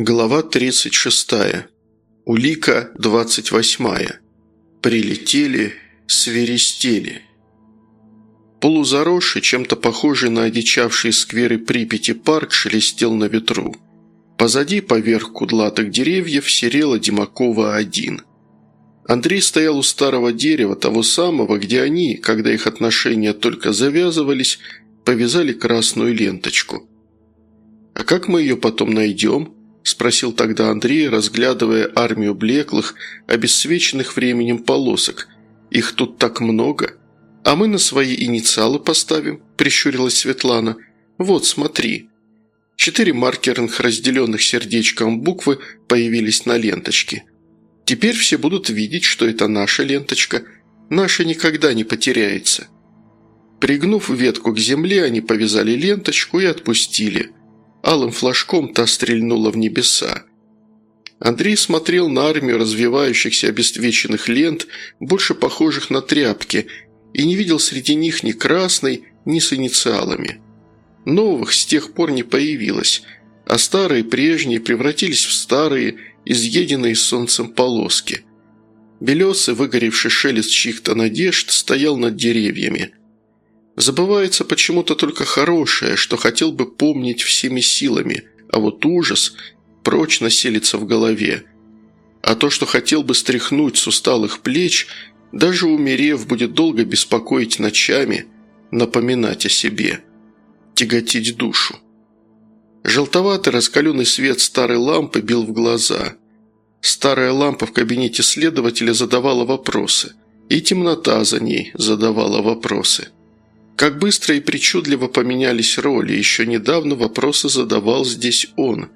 Глава 36. Улика 28. Прилетели, свиристели. Полузаросший, чем-то похожий на одичавшие скверы Припяти парк, шелестел на ветру. Позади, поверх кудлатых деревьев, серела Димакова-1. Андрей стоял у старого дерева, того самого, где они, когда их отношения только завязывались, повязали красную ленточку. «А как мы ее потом найдем?» – спросил тогда Андрей, разглядывая армию блеклых, обесцвеченных временем полосок. «Их тут так много!» «А мы на свои инициалы поставим», – прищурилась Светлана. «Вот, смотри». Четыре маркерных, разделенных сердечком буквы, появились на ленточке. Теперь все будут видеть, что это наша ленточка. Наша никогда не потеряется. Пригнув ветку к земле, они повязали ленточку и отпустили. Алым флажком та стрельнула в небеса. Андрей смотрел на армию развивающихся обесцвеченных лент, больше похожих на тряпки, и не видел среди них ни красной, ни с инициалами. Новых с тех пор не появилось, а старые прежние превратились в старые, изъеденные солнцем полоски. Белесый, выгоревший шелест чьих-то надежд стоял над деревьями. Забывается почему-то только хорошее, что хотел бы помнить всеми силами, а вот ужас прочно селится в голове. А то, что хотел бы стряхнуть с усталых плеч, даже умерев, будет долго беспокоить ночами, напоминать о себе, тяготить душу. Желтоватый раскаленный свет старой лампы бил в глаза. Старая лампа в кабинете следователя задавала вопросы, и темнота за ней задавала вопросы. Как быстро и причудливо поменялись роли, еще недавно вопросы задавал здесь он.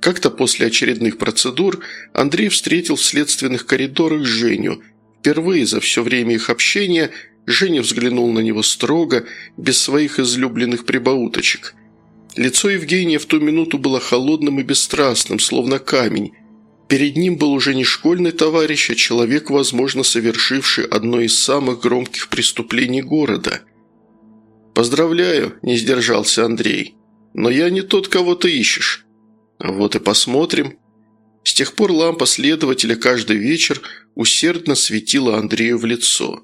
Как-то после очередных процедур Андрей встретил в следственных коридорах Женю – Впервые за все время их общения Женя взглянул на него строго, без своих излюбленных прибауточек. Лицо Евгения в ту минуту было холодным и бесстрастным, словно камень. Перед ним был уже не школьный товарищ, а человек, возможно, совершивший одно из самых громких преступлений города. «Поздравляю», – не сдержался Андрей. «Но я не тот, кого ты ищешь». «Вот и посмотрим», с тех пор лампа следователя каждый вечер усердно светила Андрею в лицо.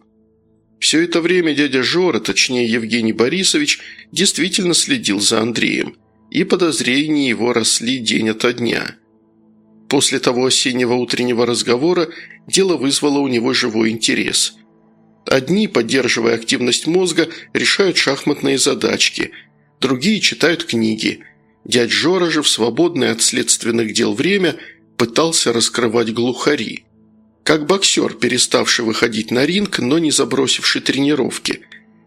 Все это время дядя Жора, точнее Евгений Борисович, действительно следил за Андреем, и подозрения его росли день ото дня. После того осеннего утреннего разговора дело вызвало у него живой интерес. Одни, поддерживая активность мозга, решают шахматные задачки, другие читают книги. Дядь Жора же в свободное от следственных дел время – пытался раскрывать глухари. Как боксер, переставший выходить на ринг, но не забросивший тренировки.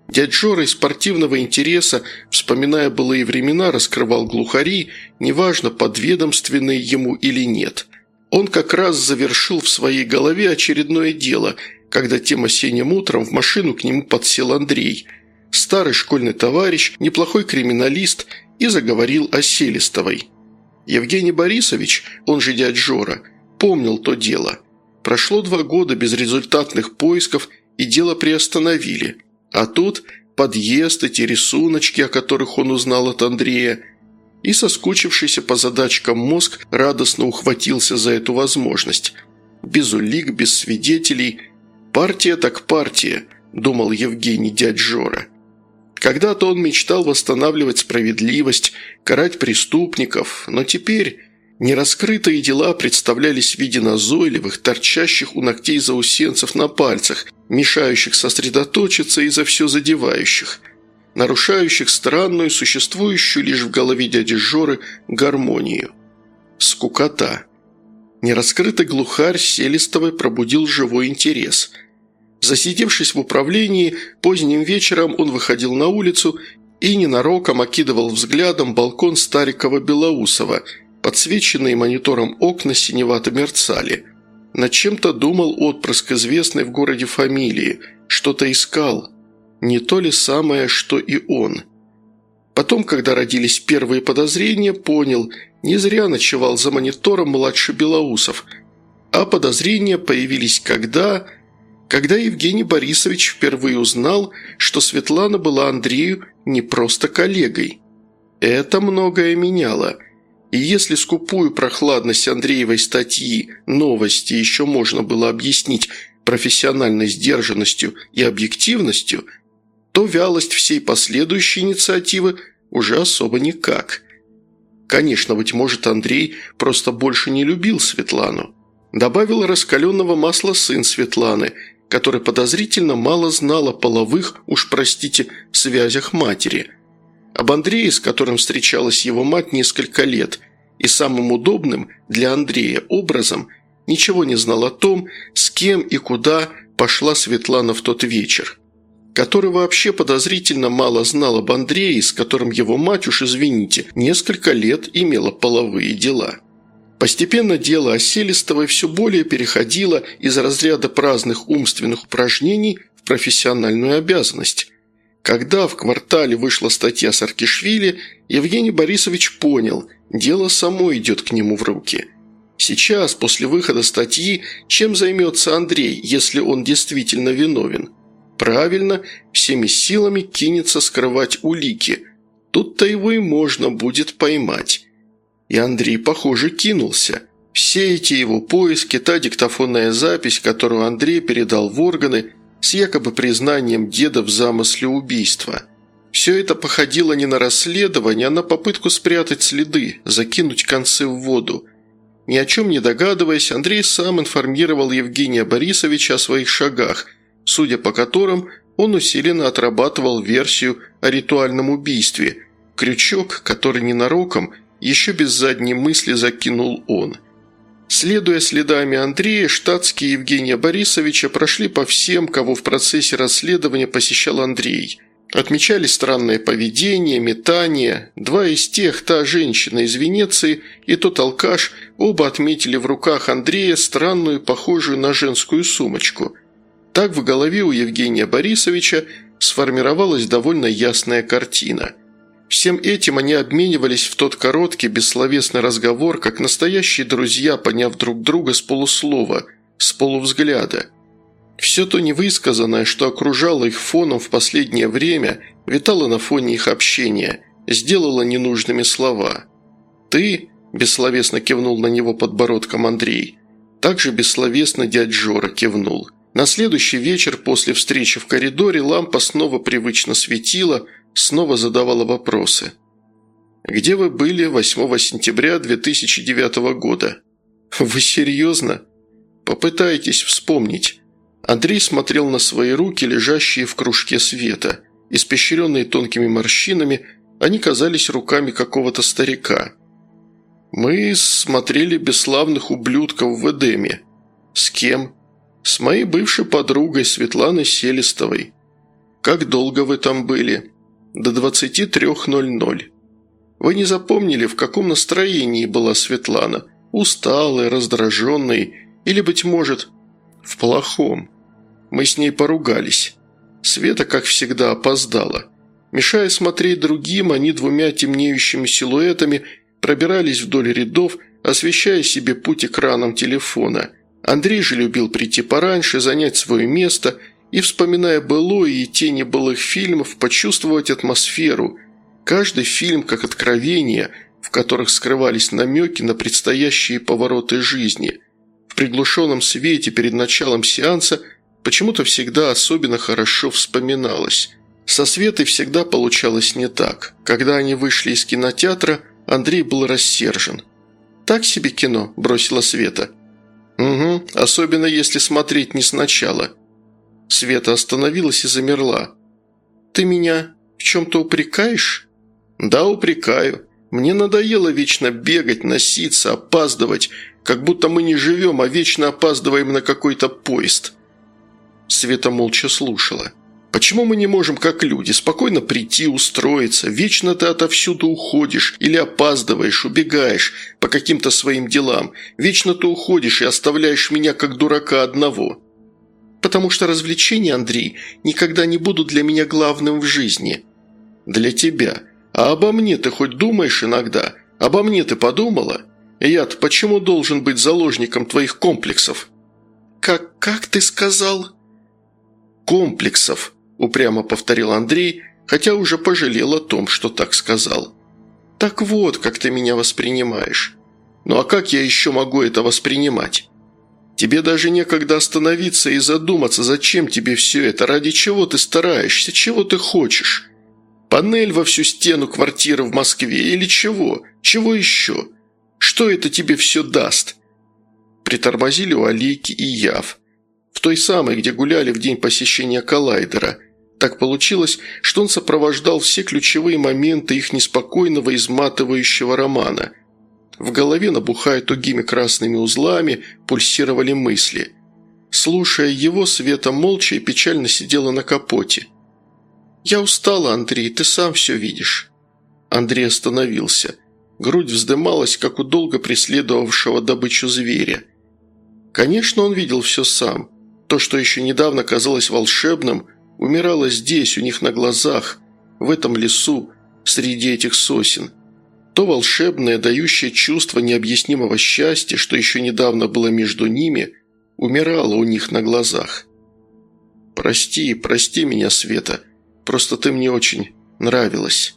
Дядь Жора из спортивного интереса, вспоминая былые времена, раскрывал глухари, неважно, подведомственные ему или нет. Он как раз завершил в своей голове очередное дело, когда тем осенним утром в машину к нему подсел Андрей, старый школьный товарищ, неплохой криминалист, и заговорил о Селестовой. Евгений Борисович, он же дядь Жора, помнил то дело. Прошло два года безрезультатных поисков, и дело приостановили. А тут подъезд, эти рисуночки, о которых он узнал от Андрея, и соскучившийся по задачкам мозг радостно ухватился за эту возможность. Без улик, без свидетелей. Партия так партия, думал Евгений дядь Жора. Когда-то он мечтал восстанавливать справедливость, карать преступников, но теперь нераскрытые дела представлялись в виде назойливых, торчащих у ногтей заусенцев на пальцах, мешающих сосредоточиться и за все задевающих, нарушающих странную, существующую лишь в голове дяди Жоры, гармонию. Скукота. Нераскрытый глухарь Селестовой пробудил живой интерес – Засидевшись в управлении, поздним вечером он выходил на улицу и ненароком окидывал взглядом балкон Старикова Белоусова, подсвеченные монитором окна синевато мерцали. Над чем-то думал отпрыск известной в городе фамилии, что-то искал. Не то ли самое, что и он. Потом, когда родились первые подозрения, понял, не зря ночевал за монитором младший Белоусов, а подозрения появились когда когда Евгений Борисович впервые узнал, что Светлана была Андрею не просто коллегой. Это многое меняло. И если скупую прохладность Андреевой статьи «Новости» еще можно было объяснить профессиональной сдержанностью и объективностью, то вялость всей последующей инициативы уже особо никак. Конечно, быть может, Андрей просто больше не любил Светлану. Добавил раскаленного масла сын Светланы, который подозрительно мало знал о половых, уж простите, связях матери. Об Андрее, с которым встречалась его мать несколько лет, и самым удобным для Андрея образом ничего не знал о том, с кем и куда пошла Светлана в тот вечер который вообще подозрительно мало знал об Андрее, с которым его мать, уж извините, несколько лет имела половые дела. Постепенно дело Оселистовой все более переходило из разряда праздных умственных упражнений в профессиональную обязанность. Когда в квартале вышла статья Саркишвили, Евгений Борисович понял, дело само идет к нему в руки. Сейчас, после выхода статьи, чем займется Андрей, если он действительно виновен – Правильно, всеми силами кинется скрывать улики. Тут-то его и можно будет поймать. И Андрей, похоже, кинулся. Все эти его поиски, та диктофонная запись, которую Андрей передал в органы, с якобы признанием деда в замысле убийства. Все это походило не на расследование, а на попытку спрятать следы, закинуть концы в воду. Ни о чем не догадываясь, Андрей сам информировал Евгения Борисовича о своих шагах – судя по которым он усиленно отрабатывал версию о ритуальном убийстве, крючок, который ненароком, еще без задней мысли закинул он. Следуя следами Андрея, штатские Евгения Борисовича прошли по всем, кого в процессе расследования посещал Андрей. Отмечали странное поведение, метание. Два из тех, та женщина из Венеции и тот алкаш, оба отметили в руках Андрея странную, похожую на женскую сумочку – так в голове у Евгения Борисовича сформировалась довольно ясная картина. Всем этим они обменивались в тот короткий бессловесный разговор, как настоящие друзья, поняв друг друга с полуслова, с полувзгляда. Все то невысказанное, что окружало их фоном в последнее время, витало на фоне их общения, сделало ненужными слова. «Ты», – бессловесно кивнул на него подбородком Андрей, также бессловесно дядь Жора кивнул – на следующий вечер после встречи в коридоре лампа снова привычно светила, снова задавала вопросы. «Где вы были 8 сентября 2009 года?» «Вы серьезно?» «Попытайтесь вспомнить». Андрей смотрел на свои руки, лежащие в кружке света. Испещренные тонкими морщинами, они казались руками какого-то старика. «Мы смотрели бесславных ублюдков в Эдеме». «С кем?» «С моей бывшей подругой Светланой Селестовой». «Как долго вы там были?» «До 23.00». «Вы не запомнили, в каком настроении была Светлана? Усталой, раздраженной или, быть может, в плохом?» Мы с ней поругались. Света, как всегда, опоздала. Мешая смотреть другим, они двумя темнеющими силуэтами пробирались вдоль рядов, освещая себе путь экраном телефона – Андрей же любил прийти пораньше, занять свое место и, вспоминая былое и тени былых фильмов, почувствовать атмосферу. Каждый фильм как откровение, в которых скрывались намеки на предстоящие повороты жизни. В приглушенном свете перед началом сеанса почему-то всегда особенно хорошо вспоминалось. Со Светой всегда получалось не так. Когда они вышли из кинотеатра, Андрей был рассержен. «Так себе кино», – бросила Света – «Угу, особенно если смотреть не сначала». Света остановилась и замерла. «Ты меня в чем-то упрекаешь?» «Да, упрекаю. Мне надоело вечно бегать, носиться, опаздывать, как будто мы не живем, а вечно опаздываем на какой-то поезд». Света молча слушала. Почему мы не можем, как люди, спокойно прийти, устроиться? Вечно ты отовсюду уходишь или опаздываешь, убегаешь по каким-то своим делам. Вечно ты уходишь и оставляешь меня как дурака одного. Потому что развлечения, Андрей, никогда не будут для меня главным в жизни. Для тебя. А обо мне ты хоть думаешь иногда? Обо мне ты подумала? Я-то почему должен быть заложником твоих комплексов? Как, как ты сказал? Комплексов. – упрямо повторил Андрей, хотя уже пожалел о том, что так сказал. Так вот, как ты меня воспринимаешь. Ну а как я еще могу это воспринимать? Тебе даже некогда остановиться и задуматься, зачем тебе все это, ради чего ты стараешься, чего ты хочешь. Панель во всю стену квартиры в Москве или чего? Чего еще? Что это тебе все даст?» Притормозили у Алейки и Яв. В той самой, где гуляли в день посещения коллайдера. Так получилось, что он сопровождал все ключевые моменты их неспокойного, изматывающего романа. В голове, набухая тугими красными узлами, пульсировали мысли. Слушая его, Света молча и печально сидела на капоте. «Я устала, Андрей, ты сам все видишь». Андрей остановился. Грудь вздымалась, как у долго преследовавшего добычу зверя. Конечно, он видел все сам. То, что еще недавно казалось волшебным, умирало здесь, у них на глазах, в этом лесу, среди этих сосен. То волшебное, дающее чувство необъяснимого счастья, что еще недавно было между ними, умирало у них на глазах. «Прости, прости меня, Света, просто ты мне очень нравилась».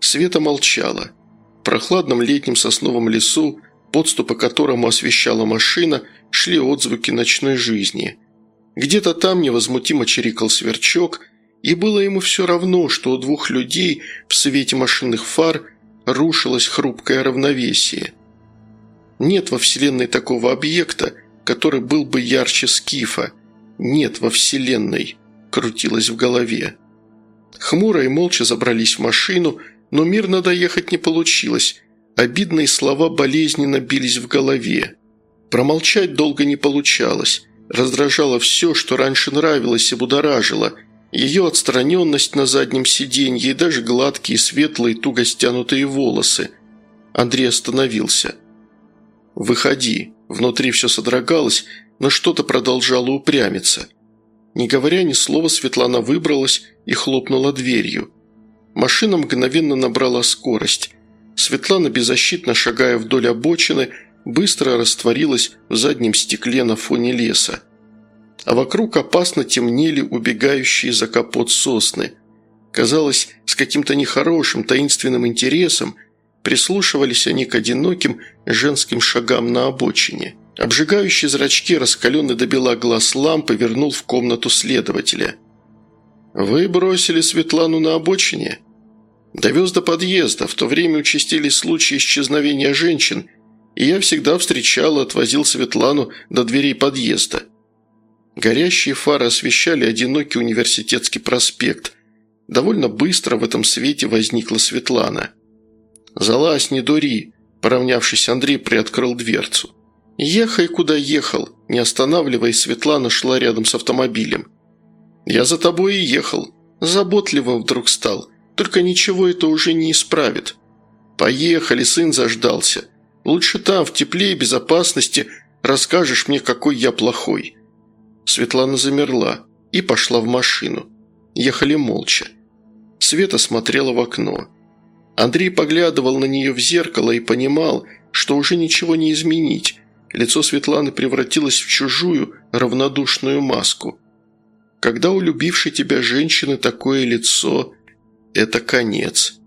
Света молчала. В прохладном летнем сосновом лесу, подступы которому освещала машина, шли отзвуки ночной жизни – где-то там невозмутимо чирикал сверчок, и было ему все равно, что у двух людей в свете машинных фар рушилось хрупкое равновесие. Нет во Вселенной такого объекта, который был бы ярче скифа. Нет во Вселенной, крутилось в голове. Хмуро и молча забрались в машину, но мирно доехать не получилось. Обидные слова болезненно бились в голове. Промолчать долго не получалось. Раздражало все, что раньше нравилось и будоражило. Ее отстраненность на заднем сиденье и даже гладкие, светлые, туго стянутые волосы. Андрей остановился. «Выходи». Внутри все содрогалось, но что-то продолжало упрямиться. Не говоря ни слова, Светлана выбралась и хлопнула дверью. Машина мгновенно набрала скорость. Светлана, беззащитно шагая вдоль обочины, быстро растворилась в заднем стекле на фоне леса. А вокруг опасно темнели убегающие за капот сосны. Казалось, с каким-то нехорошим таинственным интересом прислушивались они к одиноким женским шагам на обочине. Обжигающие зрачки, раскаленный до бела глаз лампы, вернул в комнату следователя. «Вы бросили Светлану на обочине?» «Довез до подъезда. В то время участились случаи исчезновения женщин – и я всегда встречал и отвозил Светлану до дверей подъезда. Горящие фары освещали одинокий университетский проспект. Довольно быстро в этом свете возникла Светлана. «Залазь, не дури!» Поравнявшись, Андрей приоткрыл дверцу. «Ехай, куда ехал!» Не останавливаясь, Светлана шла рядом с автомобилем. «Я за тобой и ехал. Заботливым вдруг стал. Только ничего это уже не исправит. Поехали, сын заждался. Лучше там, в тепле и безопасности, расскажешь мне, какой я плохой». Светлана замерла и пошла в машину. Ехали молча. Света смотрела в окно. Андрей поглядывал на нее в зеркало и понимал, что уже ничего не изменить. Лицо Светланы превратилось в чужую, равнодушную маску. Когда у любившей тебя женщины такое лицо, это конец.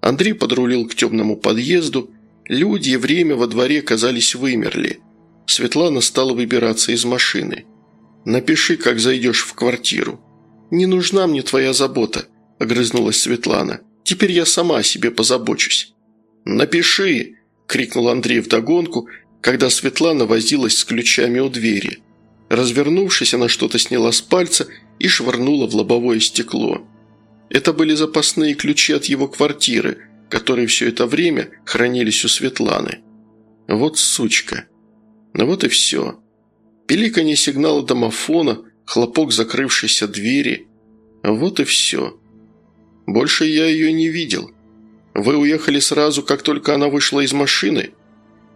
Андрей подрулил к темному подъезду Люди и время во дворе, казались, вымерли. Светлана стала выбираться из машины. «Напиши, как зайдешь в квартиру». «Не нужна мне твоя забота», – огрызнулась Светлана. «Теперь я сама о себе позабочусь». «Напиши!» – крикнул Андрей вдогонку, когда Светлана возилась с ключами у двери. Развернувшись, она что-то сняла с пальца и швырнула в лобовое стекло. Это были запасные ключи от его квартиры – которые все это время хранились у Светланы. Вот сучка. Ну вот и все. Пиликанье сигнала домофона, хлопок закрывшейся двери. Вот и все. Больше я ее не видел. Вы уехали сразу, как только она вышла из машины?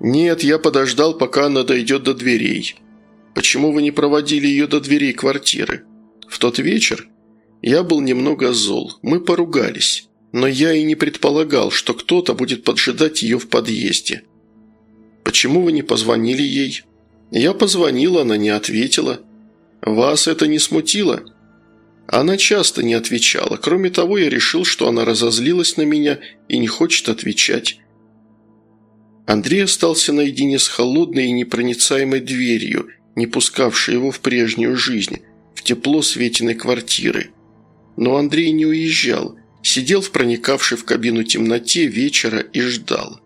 Нет, я подождал, пока она дойдет до дверей. Почему вы не проводили ее до дверей квартиры? В тот вечер я был немного зол, мы поругались но я и не предполагал, что кто-то будет поджидать ее в подъезде. Почему вы не позвонили ей? Я позвонила, она не ответила. Вас это не смутило? Она часто не отвечала. Кроме того, я решил, что она разозлилась на меня и не хочет отвечать. Андрей остался наедине с холодной и непроницаемой дверью, не пускавшей его в прежнюю жизнь, в тепло Светиной квартиры. Но Андрей не уезжал, сидел в проникавшей в кабину темноте вечера и ждал.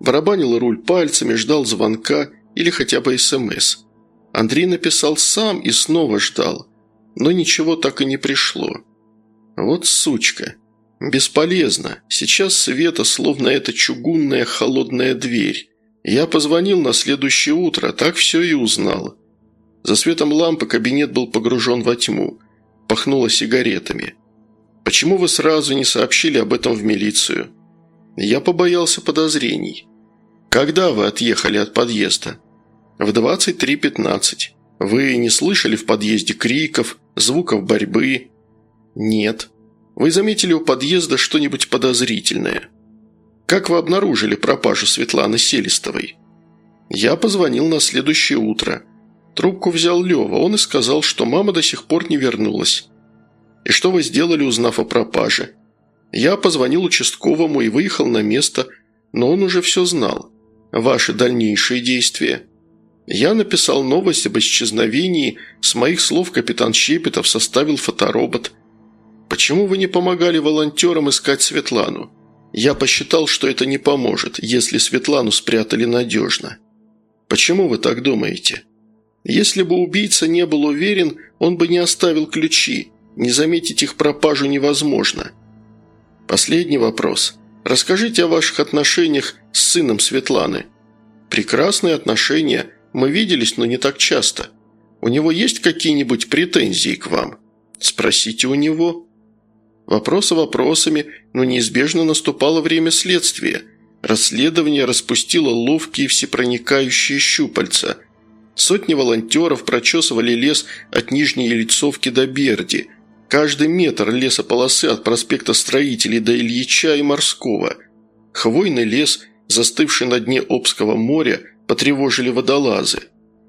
Барабанил руль пальцами, ждал звонка или хотя бы СМС. Андрей написал сам и снова ждал, но ничего так и не пришло. Вот сучка. Бесполезно. Сейчас Света словно эта чугунная холодная дверь. Я позвонил на следующее утро, так все и узнал. За светом лампы кабинет был погружен во тьму. Пахнуло сигаретами. «Почему вы сразу не сообщили об этом в милицию?» Я побоялся подозрений. «Когда вы отъехали от подъезда?» «В 23.15. Вы не слышали в подъезде криков, звуков борьбы?» «Нет». «Вы заметили у подъезда что-нибудь подозрительное?» «Как вы обнаружили пропажу Светланы Селистовой?» «Я позвонил на следующее утро. Трубку взял Лева, он и сказал, что мама до сих пор не вернулась». «И что вы сделали, узнав о пропаже?» Я позвонил участковому и выехал на место, но он уже все знал. Ваши дальнейшие действия. Я написал новость об исчезновении, с моих слов капитан Щепетов составил фоторобот. Почему вы не помогали волонтерам искать Светлану? Я посчитал, что это не поможет, если Светлану спрятали надежно. Почему вы так думаете? Если бы убийца не был уверен, он бы не оставил ключи. Не заметить их пропажу невозможно. Последний вопрос. Расскажите о ваших отношениях с сыном Светланы. Прекрасные отношения. Мы виделись, но не так часто. У него есть какие-нибудь претензии к вам? Спросите у него. Вопросы вопросами, но неизбежно наступало время следствия. Расследование распустило ловкие всепроникающие щупальца. Сотни волонтеров прочесывали лес от Нижней Елицовки до Берди – Каждый метр лесополосы от проспекта Строителей до Ильича и Морского. Хвойный лес, застывший на дне Обского моря, потревожили водолазы.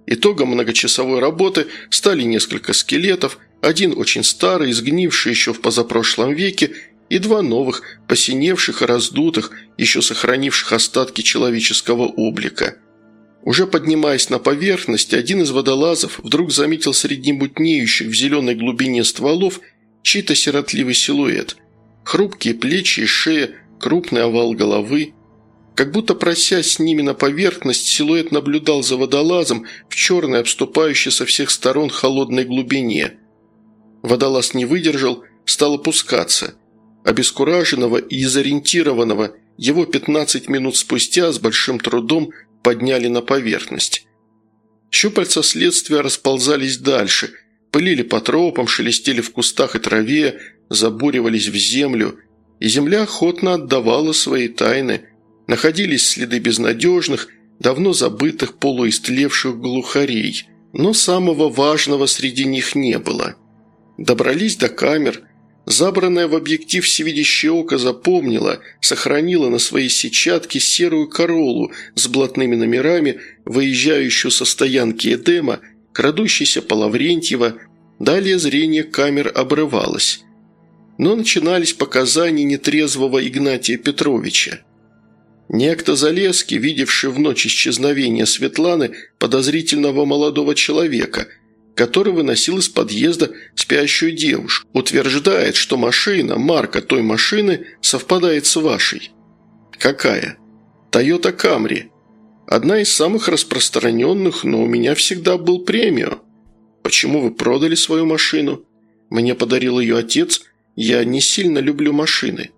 Итогом многочасовой работы стали несколько скелетов, один очень старый, сгнивший еще в позапрошлом веке, и два новых, посиневших и раздутых, еще сохранивших остатки человеческого облика. Уже поднимаясь на поверхность, один из водолазов вдруг заметил среди мутнеющих в зеленой глубине стволов чей-то сиротливый силуэт. Хрупкие плечи и шея, крупный овал головы. Как будто просясь с ними на поверхность, силуэт наблюдал за водолазом в черной, обступающей со всех сторон холодной глубине. Водолаз не выдержал, стал опускаться. Обескураженного и изориентированного его 15 минут спустя с большим трудом подняли на поверхность. Щупальца следствия расползались дальше, пылили по тропам, шелестели в кустах и траве, забуривались в землю, и земля охотно отдавала свои тайны. Находились следы безнадежных, давно забытых полуистлевших глухарей, но самого важного среди них не было. Добрались до камер, Забранное в объектив всевидящее око запомнило, сохранило на своей сетчатке серую королу с блатными номерами, выезжающую со стоянки Эдема, крадущейся по Лаврентьево, далее зрение камер обрывалось. Но начинались показания нетрезвого Игнатия Петровича. Некто Залеский, видевший в ночь исчезновения Светланы подозрительного молодого человека – который выносил из подъезда спящую девушку. Утверждает, что машина, марка той машины, совпадает с вашей. Какая? Тойота Камри. Одна из самых распространенных, но у меня всегда был премио. Почему вы продали свою машину? Мне подарил ее отец, я не сильно люблю машины.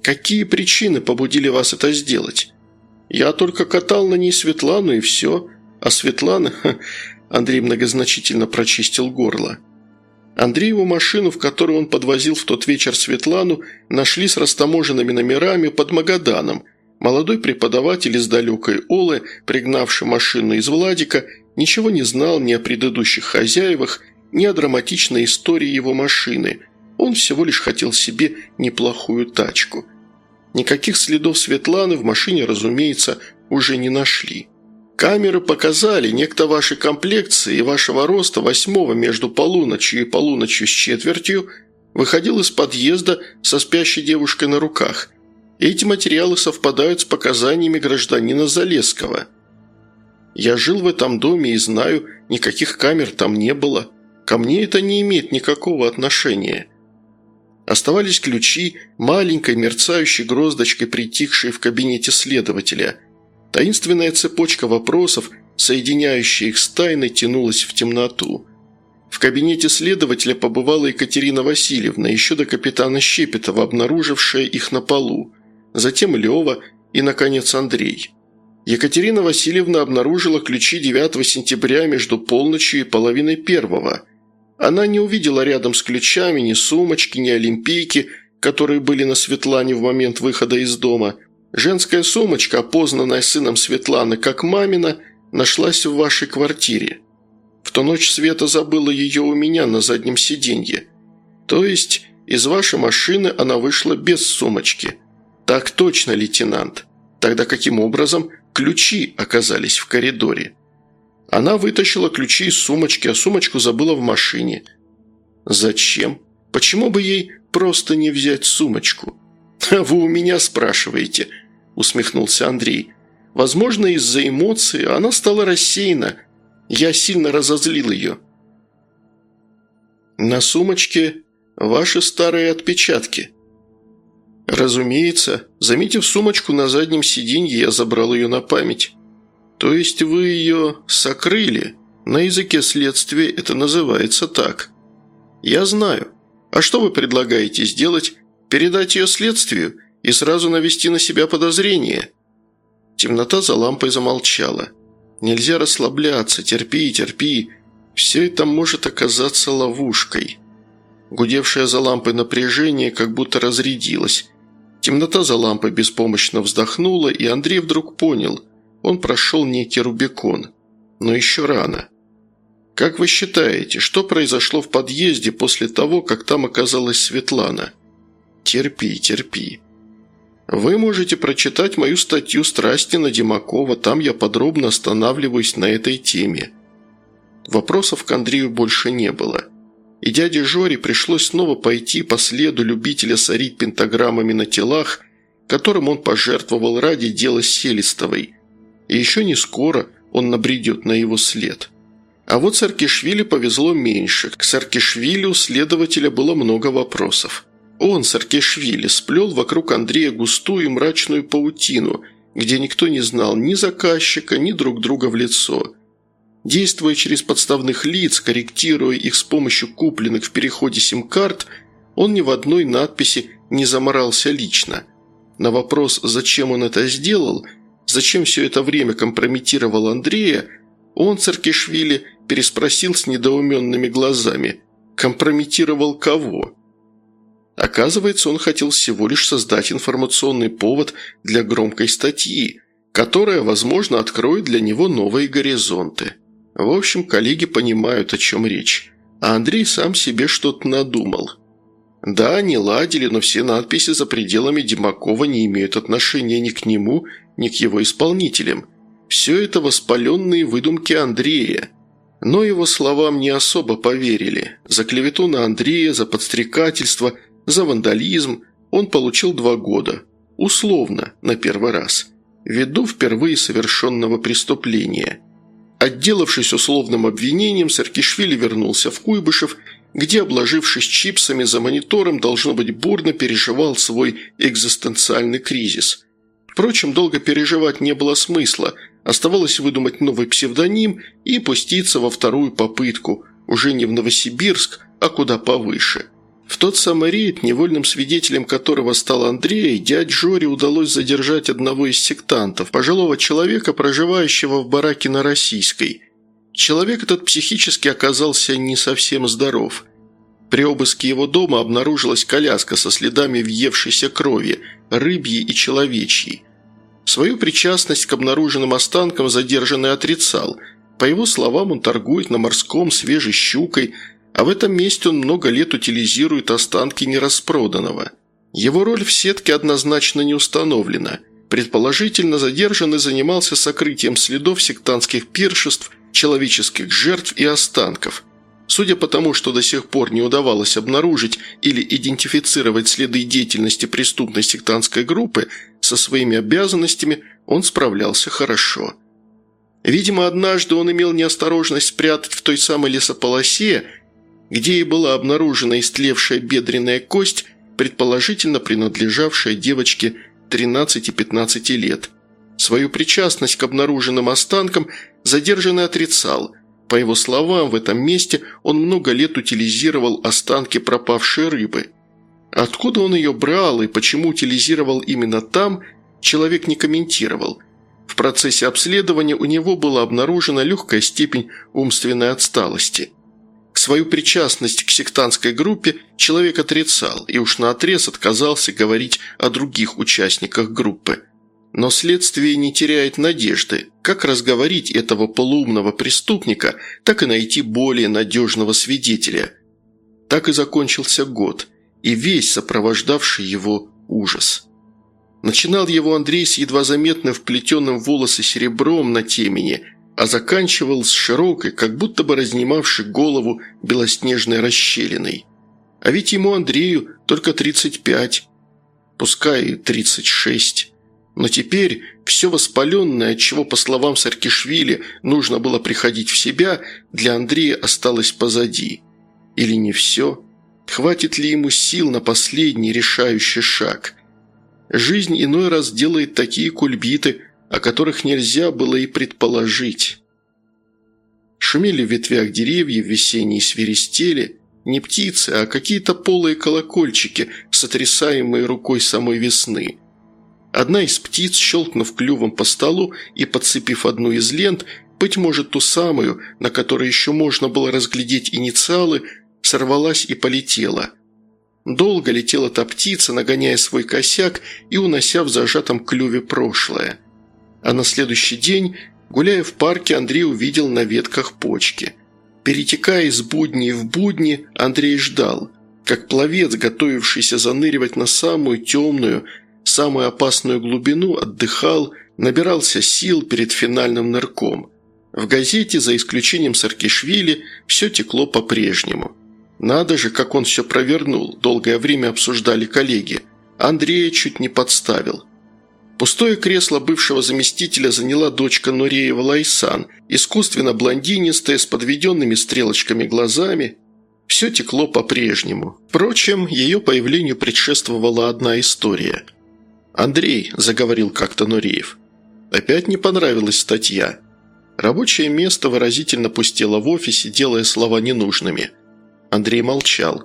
Какие причины побудили вас это сделать? Я только катал на ней Светлану и все, а Светлана, Андрей многозначительно прочистил горло. Андрееву машину, в которую он подвозил в тот вечер Светлану, нашли с растаможенными номерами под Магаданом. Молодой преподаватель из далекой Олы, пригнавший машину из Владика, ничего не знал ни о предыдущих хозяевах, ни о драматичной истории его машины. Он всего лишь хотел себе неплохую тачку. Никаких следов Светланы в машине, разумеется, уже не нашли. Камеры показали, некто вашей комплекции и вашего роста восьмого между полуночью и полуночью с четвертью выходил из подъезда со спящей девушкой на руках. Эти материалы совпадают с показаниями гражданина Залесского. Я жил в этом доме и знаю, никаких камер там не было. Ко мне это не имеет никакого отношения. Оставались ключи, маленькой мерцающей гроздочкой, притихшей в кабинете следователя. Таинственная цепочка вопросов, соединяющая их с тайной, тянулась в темноту. В кабинете следователя побывала Екатерина Васильевна, еще до капитана Щепетова, обнаружившая их на полу. Затем Лева и, наконец, Андрей. Екатерина Васильевна обнаружила ключи 9 сентября между полночью и половиной первого – она не увидела рядом с ключами ни сумочки, ни олимпийки, которые были на Светлане в момент выхода из дома. Женская сумочка, опознанная сыном Светланы как мамина, нашлась в вашей квартире. В ту ночь Света забыла ее у меня на заднем сиденье. То есть из вашей машины она вышла без сумочки. Так точно, лейтенант. Тогда каким образом ключи оказались в коридоре?» Она вытащила ключи из сумочки, а сумочку забыла в машине. Зачем? Почему бы ей просто не взять сумочку? «А вы у меня спрашиваете», – усмехнулся Андрей. «Возможно, из-за эмоций она стала рассеяна. Я сильно разозлил ее». «На сумочке ваши старые отпечатки». «Разумеется. Заметив сумочку на заднем сиденье, я забрал ее на память». «То есть вы ее сокрыли? На языке следствия это называется так». «Я знаю. А что вы предлагаете сделать? Передать ее следствию и сразу навести на себя подозрение?» Темнота за лампой замолчала. «Нельзя расслабляться, терпи, терпи. Все это может оказаться ловушкой». Гудевшее за лампой напряжение как будто разрядилось. Темнота за лампой беспомощно вздохнула, и Андрей вдруг понял – он прошел некий Рубикон. Но еще рано. Как вы считаете, что произошло в подъезде после того, как там оказалась Светлана? Терпи, терпи. Вы можете прочитать мою статью «Страсти на Димакова», там я подробно останавливаюсь на этой теме. Вопросов к Андрею больше не было. И дяде Жоре пришлось снова пойти по следу любителя сорить пентаграммами на телах, которым он пожертвовал ради дела Селистовой – и еще не скоро он набредет на его след. А вот Саркишвили повезло меньше. К Саркишвили у следователя было много вопросов. Он, Саркишвили, сплел вокруг Андрея густую и мрачную паутину, где никто не знал ни заказчика, ни друг друга в лицо. Действуя через подставных лиц, корректируя их с помощью купленных в переходе сим-карт, он ни в одной надписи не заморался лично. На вопрос, зачем он это сделал – Зачем все это время компрометировал Андрея, он, Царкишвили, переспросил с недоуменными глазами. Компрометировал кого? Оказывается, он хотел всего лишь создать информационный повод для громкой статьи, которая, возможно, откроет для него новые горизонты. В общем, коллеги понимают, о чем речь. А Андрей сам себе что-то надумал. Да, не ладили, но все надписи за пределами Димакова не имеют отношения ни к нему, ни к его исполнителям. Все это воспаленные выдумки Андрея. Но его словам не особо поверили. За клевету на Андрея, за подстрекательство, за вандализм он получил два года. Условно, на первый раз. Ввиду впервые совершенного преступления. Отделавшись условным обвинением, Саркишвили вернулся в Куйбышев, где, обложившись чипсами за монитором, должно быть, бурно переживал свой экзистенциальный кризис – Впрочем, долго переживать не было смысла. Оставалось выдумать новый псевдоним и пуститься во вторую попытку, уже не в Новосибирск, а куда повыше. В тот самый рейд, невольным свидетелем которого стал Андрей, дядь Жоре удалось задержать одного из сектантов, пожилого человека, проживающего в бараке на Российской. Человек этот психически оказался не совсем здоров – при обыске его дома обнаружилась коляска со следами въевшейся крови, рыбьей и человечьей. Свою причастность к обнаруженным останкам задержанный отрицал. По его словам, он торгует на морском свежей щукой, а в этом месте он много лет утилизирует останки нераспроданного. Его роль в сетке однозначно не установлена. Предположительно, задержанный занимался сокрытием следов сектантских пиршеств, человеческих жертв и останков. Судя по тому, что до сих пор не удавалось обнаружить или идентифицировать следы деятельности преступной сектантской группы, со своими обязанностями он справлялся хорошо. Видимо, однажды он имел неосторожность спрятать в той самой лесополосе, где и была обнаружена истлевшая бедренная кость, предположительно принадлежавшая девочке 13-15 лет. Свою причастность к обнаруженным останкам задержанный отрицал. По его словам, в этом месте он много лет утилизировал останки пропавшей рыбы. Откуда он ее брал и почему утилизировал именно там, человек не комментировал. В процессе обследования у него была обнаружена легкая степень умственной отсталости. Свою причастность к сектантской группе человек отрицал и уж наотрез отказался говорить о других участниках группы. Но следствие не теряет надежды, как разговорить этого полуумного преступника, так и найти более надежного свидетеля. Так и закончился год, и весь сопровождавший его ужас. Начинал его Андрей с едва заметным вплетенным волосы серебром на темени – а заканчивал с широкой, как будто бы разнимавшей голову белоснежной расщелиной. А ведь ему, Андрею, только 35, пускай и 36. Но теперь все воспаленное, от чего, по словам Саркишвили, нужно было приходить в себя, для Андрея осталось позади. Или не все? Хватит ли ему сил на последний решающий шаг? Жизнь иной раз делает такие кульбиты – о которых нельзя было и предположить. Шумели в ветвях деревья, весенние свиристели, не птицы, а какие-то полые колокольчики, сотрясаемые рукой самой весны. Одна из птиц, щелкнув клювом по столу и подцепив одну из лент, быть может ту самую, на которой еще можно было разглядеть инициалы, сорвалась и полетела. Долго летела та птица, нагоняя свой косяк и унося в зажатом клюве прошлое а на следующий день, гуляя в парке, Андрей увидел на ветках почки. Перетекая из будни в будни, Андрей ждал, как пловец, готовившийся заныривать на самую темную, самую опасную глубину, отдыхал, набирался сил перед финальным нырком. В газете, за исключением Саркишвили, все текло по-прежнему. Надо же, как он все провернул, долгое время обсуждали коллеги. Андрея чуть не подставил – Пустое кресло бывшего заместителя заняла дочка Нуреева Лайсан, искусственно блондинистая, с подведенными стрелочками глазами. Все текло по-прежнему. Впрочем, ее появлению предшествовала одна история. «Андрей», – заговорил как-то Нуреев, – «опять не понравилась статья». Рабочее место выразительно пустело в офисе, делая слова ненужными. Андрей молчал.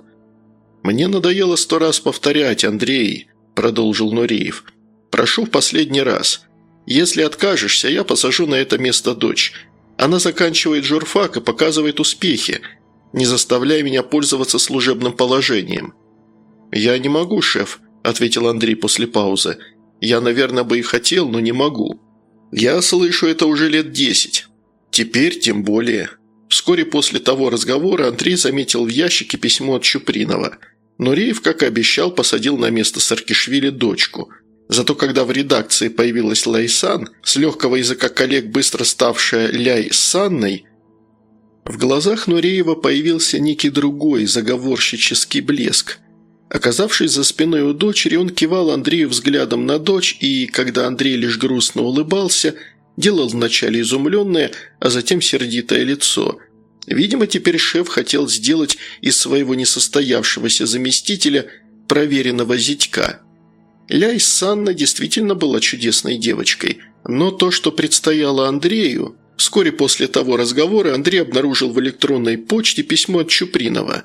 «Мне надоело сто раз повторять, Андрей», – продолжил Нуреев – Прошу в последний раз. Если откажешься, я посажу на это место дочь. Она заканчивает журфак и показывает успехи. Не заставляй меня пользоваться служебным положением». «Я не могу, шеф», – ответил Андрей после паузы. «Я, наверное, бы и хотел, но не могу». «Я слышу это уже лет десять. Теперь тем более». Вскоре после того разговора Андрей заметил в ящике письмо от Чупринова. Нуреев, как и обещал, посадил на место Саркишвили дочку – Зато когда в редакции появилась Лайсан, с легкого языка коллег быстро ставшая Ляй Санной, в глазах Нуреева появился некий другой заговорщический блеск. Оказавшись за спиной у дочери, он кивал Андрею взглядом на дочь и, когда Андрей лишь грустно улыбался, делал вначале изумленное, а затем сердитое лицо. Видимо, теперь шеф хотел сделать из своего несостоявшегося заместителя проверенного зятька. Ляй Санна действительно была чудесной девочкой, но то, что предстояло Андрею... Вскоре после того разговора Андрей обнаружил в электронной почте письмо от Чупринова.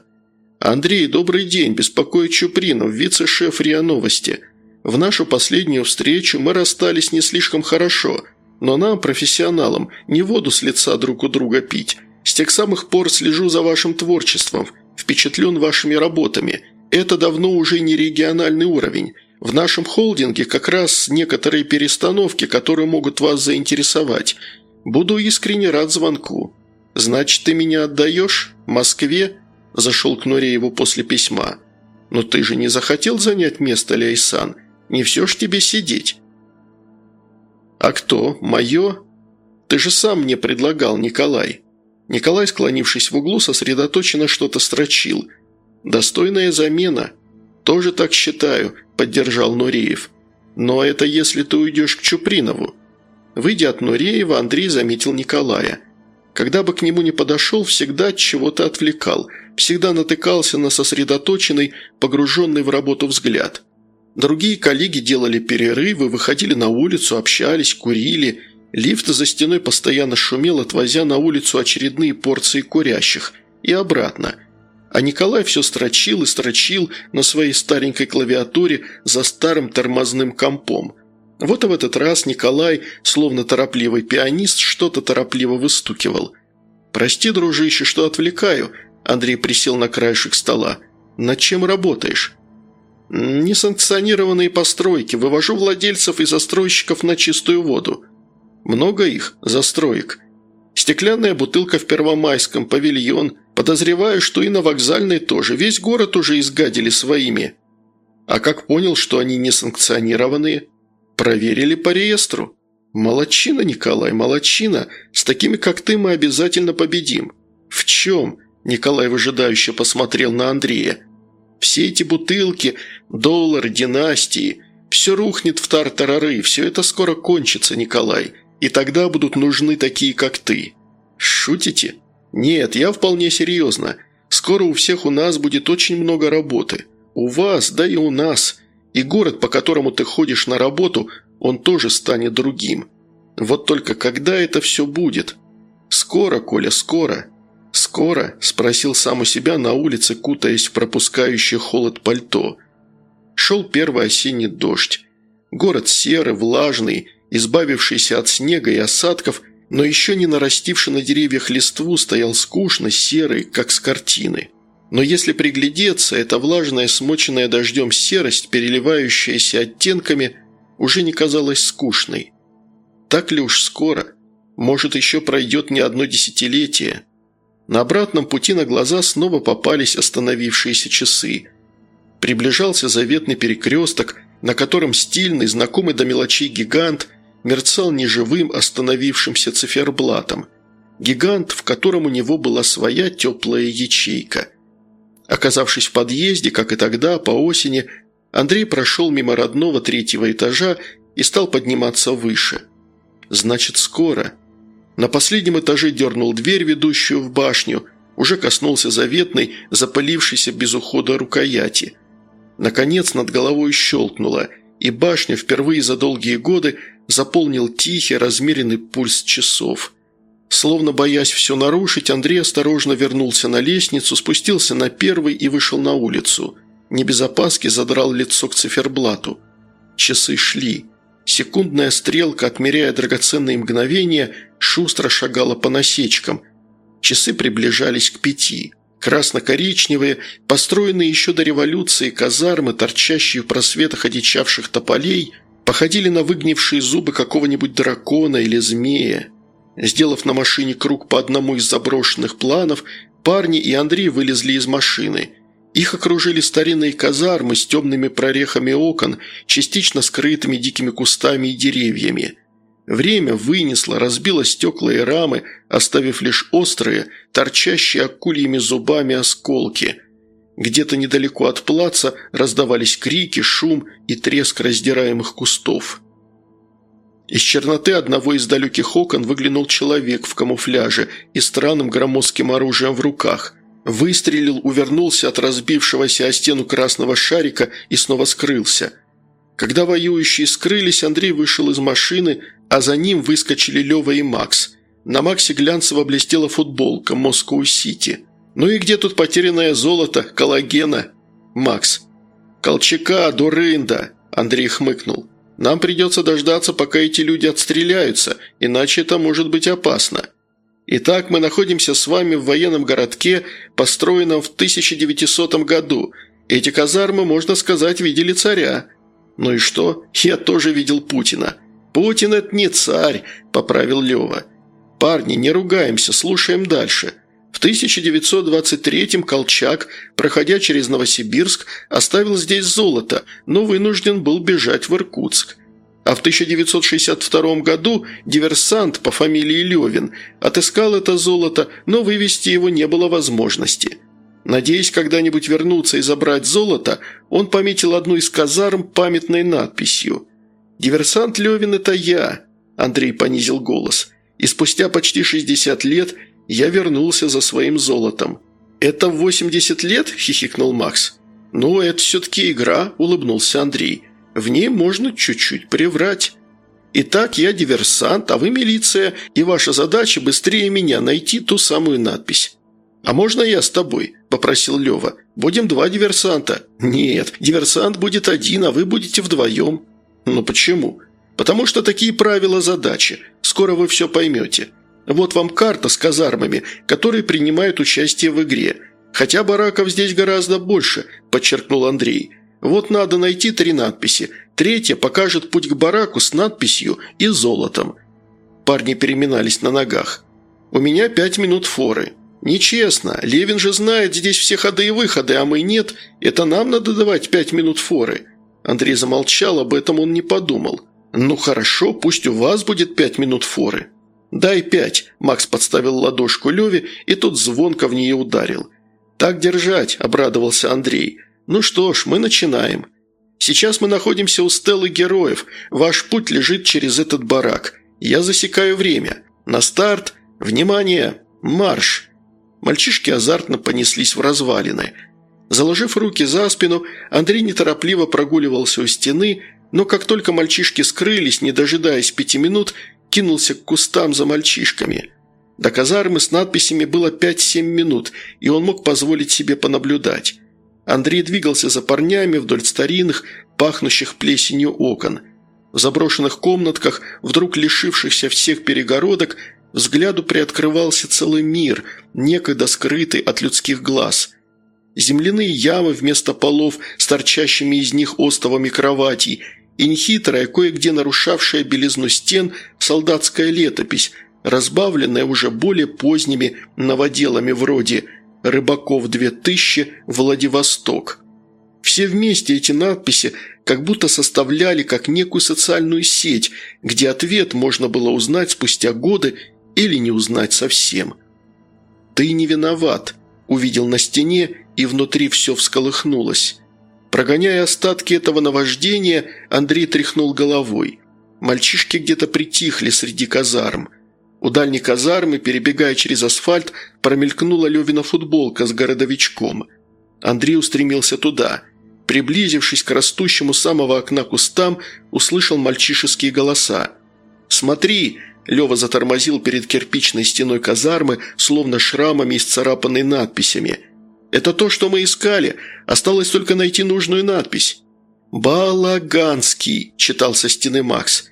«Андрей, добрый день, беспокоит Чупринов, вице-шеф РИА Новости. В нашу последнюю встречу мы расстались не слишком хорошо, но нам, профессионалам, не воду с лица друг у друга пить. С тех самых пор слежу за вашим творчеством, впечатлен вашими работами. Это давно уже не региональный уровень. В нашем холдинге как раз некоторые перестановки, которые могут вас заинтересовать. Буду искренне рад звонку. Значит, ты меня отдаешь? Москве?» Зашел к Нурееву после письма. «Но ты же не захотел занять место, Ляйсан? Не все ж тебе сидеть». «А кто? Мое?» «Ты же сам мне предлагал, Николай». Николай, склонившись в углу, сосредоточенно что-то строчил. «Достойная замена». «Тоже так считаю», – поддержал Нуреев. «Но это если ты уйдешь к Чупринову». Выйдя от Нуреева, Андрей заметил Николая. Когда бы к нему не подошел, всегда от чего-то отвлекал, всегда натыкался на сосредоточенный, погруженный в работу взгляд. Другие коллеги делали перерывы, выходили на улицу, общались, курили. Лифт за стеной постоянно шумел, отвозя на улицу очередные порции курящих. И обратно. А Николай все строчил и строчил на своей старенькой клавиатуре за старым тормозным компом – вот и в этот раз Николай, словно торопливый пианист, что-то торопливо выстукивал. «Прости, дружище, что отвлекаю», – Андрей присел на краешек стола. «Над чем работаешь?» «Несанкционированные постройки. Вывожу владельцев и застройщиков на чистую воду. Много их, застроек. Стеклянная бутылка в Первомайском, павильон. Подозреваю, что и на вокзальной тоже. Весь город уже изгадили своими. А как понял, что они несанкционированные?» Проверили по реестру. Молодчина, Николай, молодчина. С такими, как ты, мы обязательно победим. В чем? Николай выжидающе посмотрел на Андрея. Все эти бутылки, доллары, династии. Все рухнет в тартарары, все это скоро кончится, Николай. И тогда будут нужны такие, как ты. Шутите? Нет, я вполне серьезно. Скоро у всех у нас будет очень много работы. У вас, да и у нас – и город, по которому ты ходишь на работу, он тоже станет другим. Вот только когда это все будет? Скоро, Коля, скоро. Скоро?» – спросил сам у себя на улице, кутаясь в пропускающий холод пальто. Шел первый осенний дождь. Город серый, влажный, избавившийся от снега и осадков, но еще не нарастивший на деревьях листву, стоял скучно, серый, как с картины. Но если приглядеться, эта влажная, смоченная дождем серость, переливающаяся оттенками, уже не казалась скучной. Так ли уж скоро? Может, еще пройдет не одно десятилетие? На обратном пути на глаза снова попались остановившиеся часы. Приближался заветный перекресток, на котором стильный, знакомый до мелочей гигант мерцал неживым остановившимся циферблатом. Гигант, в котором у него была своя теплая ячейка – Оказавшись в подъезде, как и тогда, по осени, Андрей прошел мимо родного третьего этажа и стал подниматься выше. Значит, скоро. На последнем этаже дернул дверь, ведущую в башню, уже коснулся заветной, запалившейся без ухода рукояти. Наконец над головой щелкнуло, и башню впервые за долгие годы заполнил тихий, размеренный пульс часов – Словно боясь все нарушить, Андрей осторожно вернулся на лестницу, спустился на первый и вышел на улицу. Не без опаски задрал лицо к циферблату. Часы шли. Секундная стрелка, отмеряя драгоценные мгновения, шустро шагала по насечкам. Часы приближались к пяти. Красно-коричневые, построенные еще до революции казармы, торчащие в просветах одичавших тополей, походили на выгнившие зубы какого-нибудь дракона или змея. Сделав на машине круг по одному из заброшенных планов, парни и Андрей вылезли из машины. Их окружили старинные казармы с темными прорехами окон, частично скрытыми дикими кустами и деревьями. Время вынесло, разбило стекла и рамы, оставив лишь острые, торчащие акульями зубами осколки. Где-то недалеко от плаца раздавались крики, шум и треск раздираемых кустов. Из черноты одного из далеких окон выглянул человек в камуфляже и странным громоздким оружием в руках. Выстрелил, увернулся от разбившегося о стену красного шарика и снова скрылся. Когда воюющие скрылись, Андрей вышел из машины, а за ним выскочили Лева и Макс. На Максе глянцево блестела футболка «Москоу-Сити». «Ну и где тут потерянное золото, коллагена?» «Макс». «Колчака, дурында», – Андрей хмыкнул. Нам придется дождаться, пока эти люди отстреляются, иначе это может быть опасно. Итак, мы находимся с вами в военном городке, построенном в 1900 году. Эти казармы, можно сказать, видели царя. Ну и что? Я тоже видел Путина. Путин – это не царь, поправил Лева. Парни, не ругаемся, слушаем дальше. В 1923-м Колчак, проходя через Новосибирск, оставил здесь золото, но вынужден был бежать в Иркутск. А в 1962 году диверсант по фамилии Левин отыскал это золото, но вывести его не было возможности. Надеясь когда-нибудь вернуться и забрать золото, он пометил одну из казарм памятной надписью. «Диверсант Левин – это я», – Андрей понизил голос. «И спустя почти 60 лет я вернулся за своим золотом». «Это в 80 лет?» – хихикнул Макс. «Ну, это все-таки игра», – улыбнулся Андрей. В ней можно чуть-чуть приврать. Итак, я диверсант, а вы милиция, и ваша задача быстрее меня найти ту самую надпись. «А можно я с тобой?» – попросил Лева. «Будем два диверсанта». «Нет, диверсант будет один, а вы будете вдвоем». «Ну почему?» «Потому что такие правила задачи. Скоро вы все поймете. Вот вам карта с казармами, которые принимают участие в игре. Хотя бараков здесь гораздо больше», – подчеркнул Андрей. Вот надо найти три надписи. Третья покажет путь к бараку с надписью и золотом. Парни переминались на ногах. «У меня пять минут форы». «Нечестно. Левин же знает здесь все ходы и выходы, а мы нет. Это нам надо давать пять минут форы». Андрей замолчал, об этом он не подумал. «Ну хорошо, пусть у вас будет пять минут форы». «Дай пять», – Макс подставил ладошку Леве, и тот звонко в нее ударил. «Так держать», – обрадовался Андрей. «Ну что ж, мы начинаем. Сейчас мы находимся у стелы героев. Ваш путь лежит через этот барак. Я засекаю время. На старт. Внимание! Марш!» Мальчишки азартно понеслись в развалины. Заложив руки за спину, Андрей неторопливо прогуливался у стены, но как только мальчишки скрылись, не дожидаясь пяти минут, кинулся к кустам за мальчишками. До казармы с надписями было 5-7 минут, и он мог позволить себе понаблюдать. Андрей двигался за парнями вдоль старинных, пахнущих плесенью окон. В заброшенных комнатках, вдруг лишившихся всех перегородок, взгляду приоткрывался целый мир, некогда скрытый от людских глаз. Земляные ямы вместо полов с торчащими из них остовами кроватей и нехитрая, кое-где нарушавшая белизну стен, солдатская летопись, разбавленная уже более поздними новоделами вроде – Рыбаков 2000, Владивосток. Все вместе эти надписи как будто составляли как некую социальную сеть, где ответ можно было узнать спустя годы или не узнать совсем. «Ты не виноват», – увидел на стене, и внутри все всколыхнулось. Прогоняя остатки этого наваждения, Андрей тряхнул головой. Мальчишки где-то притихли среди казарм. У дальней казармы, перебегая через асфальт, промелькнула Левина футболка с городовичком. Андрей устремился туда. Приблизившись к растущему самого окна кустам, услышал мальчишеские голоса. «Смотри!» – Лева затормозил перед кирпичной стеной казармы, словно шрамами, исцарапанной надписями. «Это то, что мы искали. Осталось только найти нужную надпись». «Балаганский», – читал со стены Макс.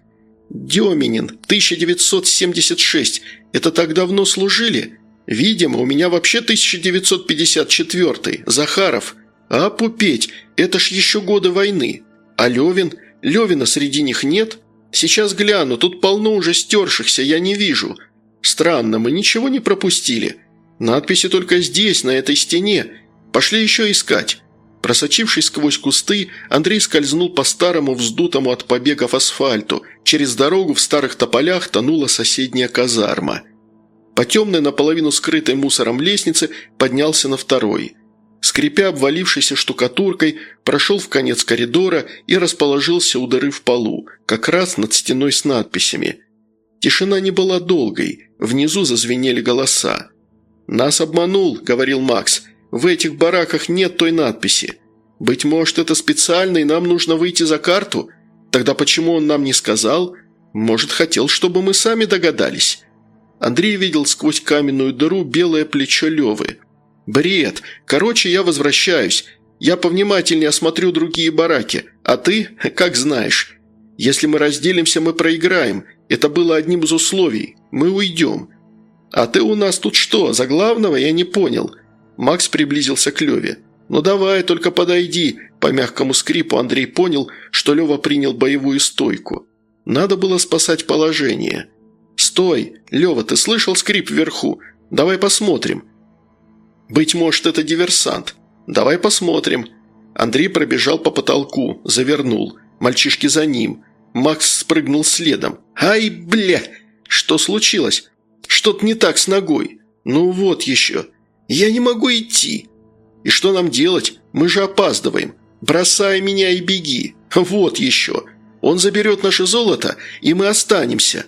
«Деминин, 1976. Это так давно служили? Видимо, у меня вообще 1954. Захаров. А Пупеть, это ж еще годы войны. А Левин? Левина среди них нет? Сейчас гляну, тут полно уже стершихся, я не вижу. Странно, мы ничего не пропустили. Надписи только здесь, на этой стене. Пошли еще искать». Просочившись сквозь кусты, Андрей скользнул по старому вздутому от побегов асфальту. Через дорогу в старых тополях тонула соседняя казарма. По темной, наполовину скрытой мусором лестнице поднялся на второй. Скрипя обвалившейся штукатуркой, прошел в конец коридора и расположился у дыры в полу, как раз над стеной с надписями. Тишина не была долгой, внизу зазвенели голоса. «Нас обманул», — говорил Макс, — в этих бараках нет той надписи. Быть может, это специально, и нам нужно выйти за карту? Тогда почему он нам не сказал? Может, хотел, чтобы мы сами догадались?» Андрей видел сквозь каменную дыру белое плечо Левы. «Бред! Короче, я возвращаюсь. Я повнимательнее осмотрю другие бараки. А ты, как знаешь. Если мы разделимся, мы проиграем. Это было одним из условий. Мы уйдем. А ты у нас тут что, за главного? Я не понял. Макс приблизился к Леве. «Ну давай, только подойди!» По мягкому скрипу Андрей понял, что Лева принял боевую стойку. Надо было спасать положение. «Стой! Лева, ты слышал скрип вверху? Давай посмотрим!» «Быть может, это диверсант. Давай посмотрим!» Андрей пробежал по потолку, завернул. Мальчишки за ним. Макс спрыгнул следом. «Ай, бля! Что случилось? Что-то не так с ногой. Ну вот еще. Я не могу идти. И что нам делать? Мы же опаздываем. Бросай меня и беги. Вот еще. Он заберет наше золото, и мы останемся.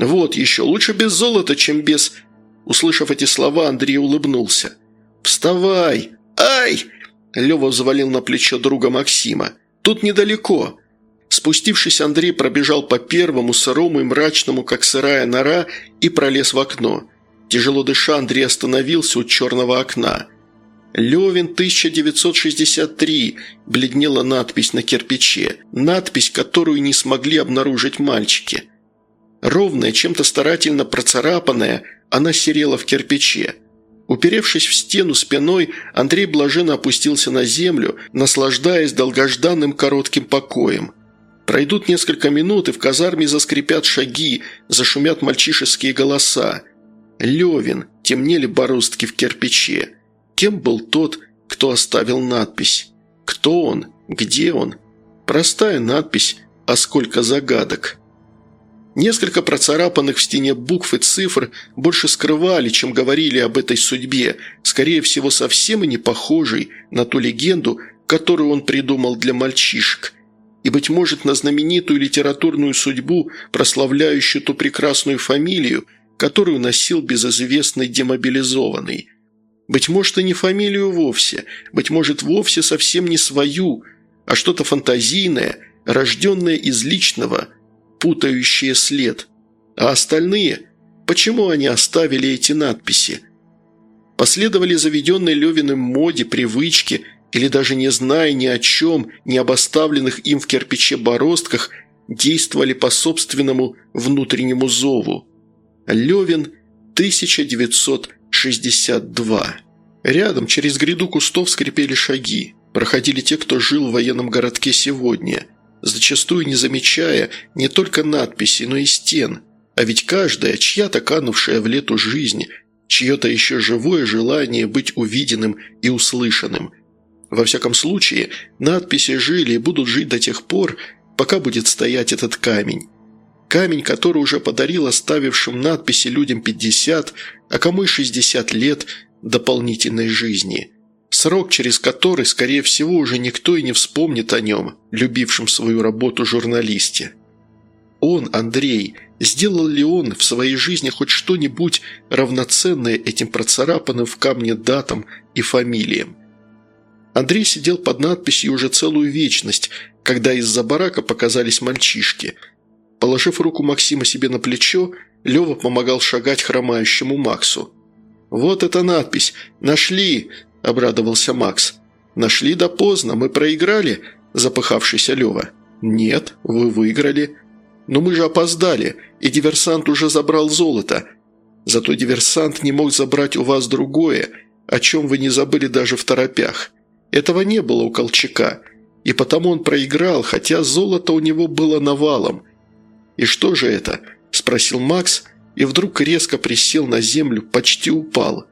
Вот еще. Лучше без золота, чем без...» Услышав эти слова, Андрей улыбнулся. «Вставай! Ай!» Лева взвалил на плечо друга Максима. «Тут недалеко». Спустившись, Андрей пробежал по первому, сырому и мрачному, как сырая нора, и пролез в окно. Тяжело дыша, Андрей остановился у черного окна. «Левин, 1963», – бледнела надпись на кирпиче. Надпись, которую не смогли обнаружить мальчики. Ровная, чем-то старательно процарапанная, она серела в кирпиче. Уперевшись в стену спиной, Андрей блаженно опустился на землю, наслаждаясь долгожданным коротким покоем. Пройдут несколько минут, и в казарме заскрипят шаги, зашумят мальчишеские голоса. Левин, темнели бороздки в кирпиче. Кем был тот, кто оставил надпись? Кто он? Где он? Простая надпись, а сколько загадок. Несколько процарапанных в стене букв и цифр больше скрывали, чем говорили об этой судьбе, скорее всего, совсем и не похожей на ту легенду, которую он придумал для мальчишек. И, быть может, на знаменитую литературную судьбу, прославляющую ту прекрасную фамилию, которую носил безызвестный демобилизованный. Быть может, и не фамилию вовсе, быть может, вовсе совсем не свою, а что-то фантазийное, рожденное из личного – путающие след. А остальные? Почему они оставили эти надписи? Последовали заведенной Левиным моде, привычки, или даже не зная ни о чем, ни об оставленных им в кирпиче бороздках, действовали по собственному внутреннему зову. Левин, 1962. Рядом, через гряду кустов, скрипели шаги. Проходили те, кто жил в военном городке сегодня зачастую не замечая не только надписи, но и стен. А ведь каждая, чья-то канувшая в лету жизнь, чье-то еще живое желание быть увиденным и услышанным. Во всяком случае, надписи жили и будут жить до тех пор, пока будет стоять этот камень. Камень, который уже подарил оставившим надписи людям 50, а кому и 60 лет дополнительной жизни – Срок, через который, скорее всего, уже никто и не вспомнит о нем, любившем свою работу журналисте. Он, Андрей, сделал ли он в своей жизни хоть что-нибудь равноценное этим процарапанным в камне датам и фамилиям? Андрей сидел под надписью уже целую вечность, когда из-за барака показались мальчишки. Положив руку Максима себе на плечо, Лева помогал шагать хромающему Максу. «Вот эта надпись! Нашли!» – обрадовался Макс. «Нашли да поздно, мы проиграли?» – запыхавшийся Лева. «Нет, вы выиграли. Но мы же опоздали, и диверсант уже забрал золото. Зато диверсант не мог забрать у вас другое, о чем вы не забыли даже в торопях. Этого не было у Колчака, и потому он проиграл, хотя золото у него было навалом. И что же это?» – спросил Макс, и вдруг резко присел на землю, почти упал.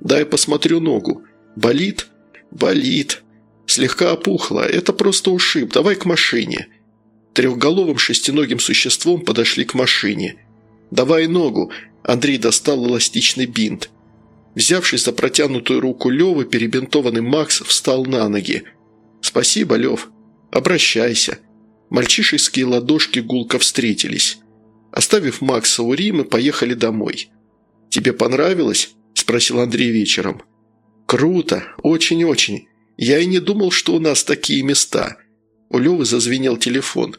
«Дай посмотрю ногу», «Болит?» «Болит. Слегка опухло. Это просто ушиб. Давай к машине». Трехголовым шестиногим существом подошли к машине. «Давай ногу». Андрей достал эластичный бинт. Взявшись за протянутую руку Левы, перебинтованный Макс встал на ноги. «Спасибо, Лев. Обращайся». Мальчишеские ладошки гулко встретились. Оставив Макса у Римы, поехали домой. «Тебе понравилось?» – спросил Андрей вечером. «Круто, очень-очень. Я и не думал, что у нас такие места». У Левы зазвенел телефон.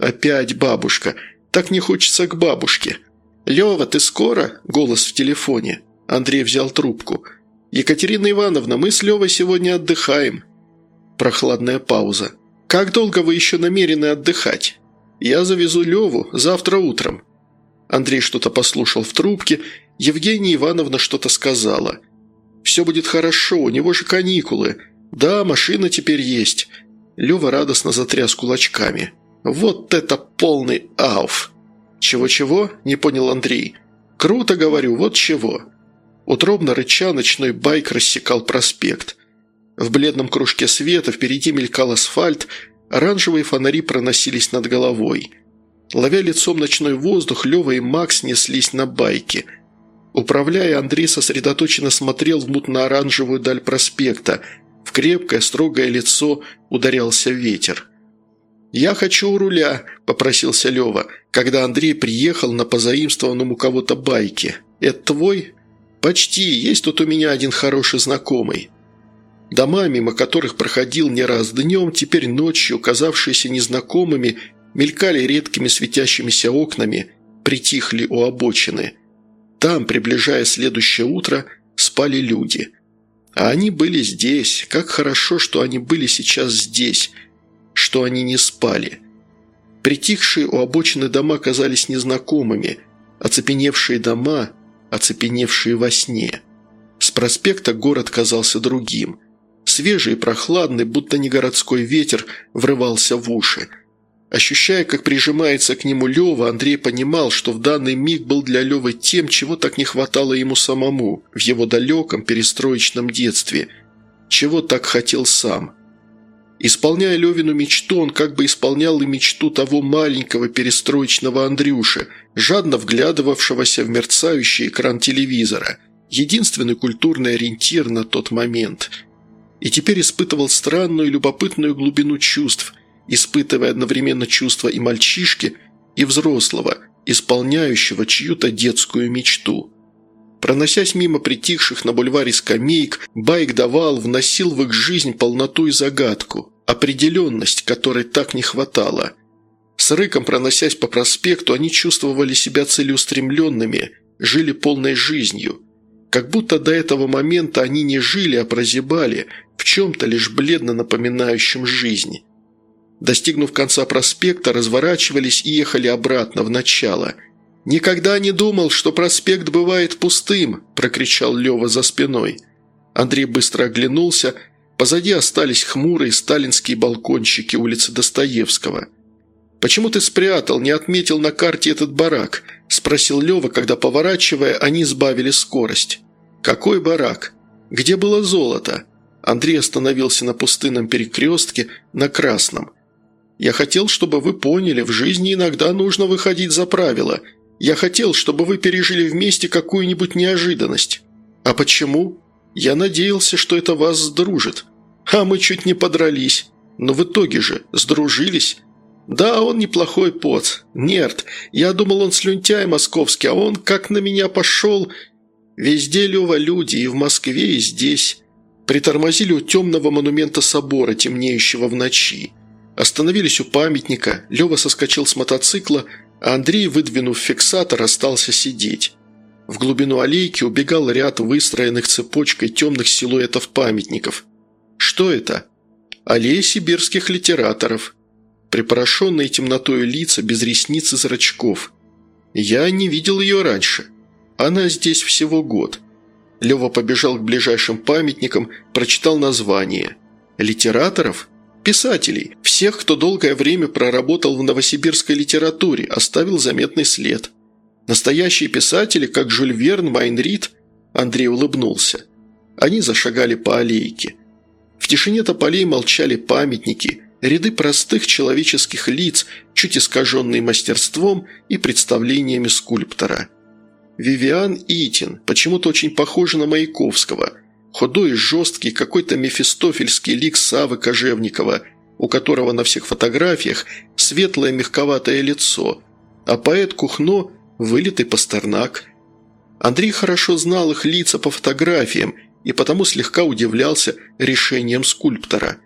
«Опять бабушка. Так не хочется к бабушке». «Лева, ты скоро?» – голос в телефоне. Андрей взял трубку. «Екатерина Ивановна, мы с Левой сегодня отдыхаем». Прохладная пауза. «Как долго вы еще намерены отдыхать?» «Я завезу Леву завтра утром». Андрей что-то послушал в трубке. Евгения Ивановна что-то сказала – все будет хорошо, у него же каникулы. Да, машина теперь есть». Лева радостно затряс кулачками. «Вот это полный ауф!» «Чего-чего?» – не понял Андрей. «Круто, говорю, вот чего». Утробно рыча ночной байк рассекал проспект. В бледном кружке света впереди мелькал асфальт, оранжевые фонари проносились над головой. Ловя лицом ночной воздух, Лева и Макс неслись на байке. Управляя, Андрей сосредоточенно смотрел в мутно-оранжевую даль проспекта. В крепкое, строгое лицо ударялся ветер. «Я хочу у руля», – попросился Лева, когда Андрей приехал на позаимствованном у кого-то байке. «Это твой?» «Почти. Есть тут у меня один хороший знакомый». Дома, мимо которых проходил не раз днем, теперь ночью, казавшиеся незнакомыми, мелькали редкими светящимися окнами, притихли у обочины. Там, приближая следующее утро, спали люди. А они были здесь. Как хорошо, что они были сейчас здесь, что они не спали. Притихшие у обочины дома казались незнакомыми, оцепеневшие дома, оцепеневшие во сне. С проспекта город казался другим. Свежий и прохладный, будто не городской ветер, врывался в уши – Ощущая, как прижимается к нему Лева, Андрей понимал, что в данный миг был для Левы тем, чего так не хватало ему самому в его далеком перестроечном детстве, чего так хотел сам. Исполняя Левину мечту, он как бы исполнял и мечту того маленького перестроечного Андрюши, жадно вглядывавшегося в мерцающий экран телевизора, единственный культурный ориентир на тот момент. И теперь испытывал странную и любопытную глубину чувств – испытывая одновременно чувства и мальчишки, и взрослого, исполняющего чью-то детскую мечту. Проносясь мимо притихших на бульваре скамеек, байк давал, вносил в их жизнь полноту и загадку, определенность, которой так не хватало. С рыком проносясь по проспекту, они чувствовали себя целеустремленными, жили полной жизнью. Как будто до этого момента они не жили, а прозябали, в чем-то лишь бледно напоминающем жизнь. Достигнув конца проспекта, разворачивались и ехали обратно в начало. «Никогда не думал, что проспект бывает пустым!» – прокричал Лева за спиной. Андрей быстро оглянулся. Позади остались хмурые сталинские балкончики улицы Достоевского. «Почему ты спрятал, не отметил на карте этот барак?» – спросил Лева, когда, поворачивая, они сбавили скорость. «Какой барак? Где было золото?» Андрей остановился на пустынном перекрестке, на красном – я хотел, чтобы вы поняли, в жизни иногда нужно выходить за правила. Я хотел, чтобы вы пережили вместе какую-нибудь неожиданность. А почему? Я надеялся, что это вас сдружит. А мы чуть не подрались. Но в итоге же сдружились. Да, он неплохой поц. Нерд. Я думал, он слюнтяй московский, а он как на меня пошел. Везде, Лева, люди, и в Москве, и здесь. Притормозили у темного монумента собора, темнеющего в ночи. Остановились у памятника, Лева соскочил с мотоцикла, Андрей, выдвинув фиксатор, остался сидеть. В глубину аллейки убегал ряд выстроенных цепочкой темных силуэтов памятников. Что это? Аллея сибирских литераторов. Припорошенные темнотой лица без ресниц и зрачков. Я не видел ее раньше. Она здесь всего год. Лева побежал к ближайшим памятникам, прочитал название. «Литераторов?» Писателей, всех, кто долгое время проработал в новосибирской литературе, оставил заметный след. Настоящие писатели, как Жюль Верн, Майн Рид, Андрей улыбнулся. Они зашагали по аллейке. В тишине тополей молчали памятники, ряды простых человеческих лиц, чуть искаженные мастерством и представлениями скульптора. Вивиан Итин, почему-то очень похожа на Маяковского – Худой и жесткий, какой-то мефистофельский лик Савы Кожевникова, у которого на всех фотографиях светлое мягковатое лицо, а поэт Кухно – вылитый пастернак. Андрей хорошо знал их лица по фотографиям и потому слегка удивлялся решением скульптора.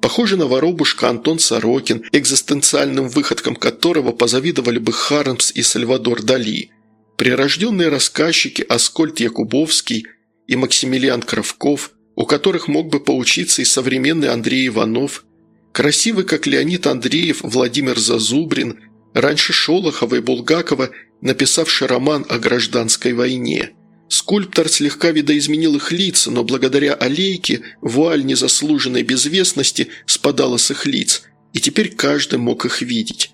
Похоже на воробушка Антон Сорокин, экзистенциальным выходкам которого позавидовали бы Хармс и Сальвадор Дали. Прирожденные рассказчики Аскольд Якубовский – и Максимилиан Кравков, у которых мог бы поучиться и современный Андрей Иванов, красивый, как Леонид Андреев, Владимир Зазубрин, раньше Шолохова и Булгакова, написавший роман о гражданской войне. Скульптор слегка видоизменил их лица, но благодаря аллейке вуаль незаслуженной безвестности спадала с их лиц, и теперь каждый мог их видеть.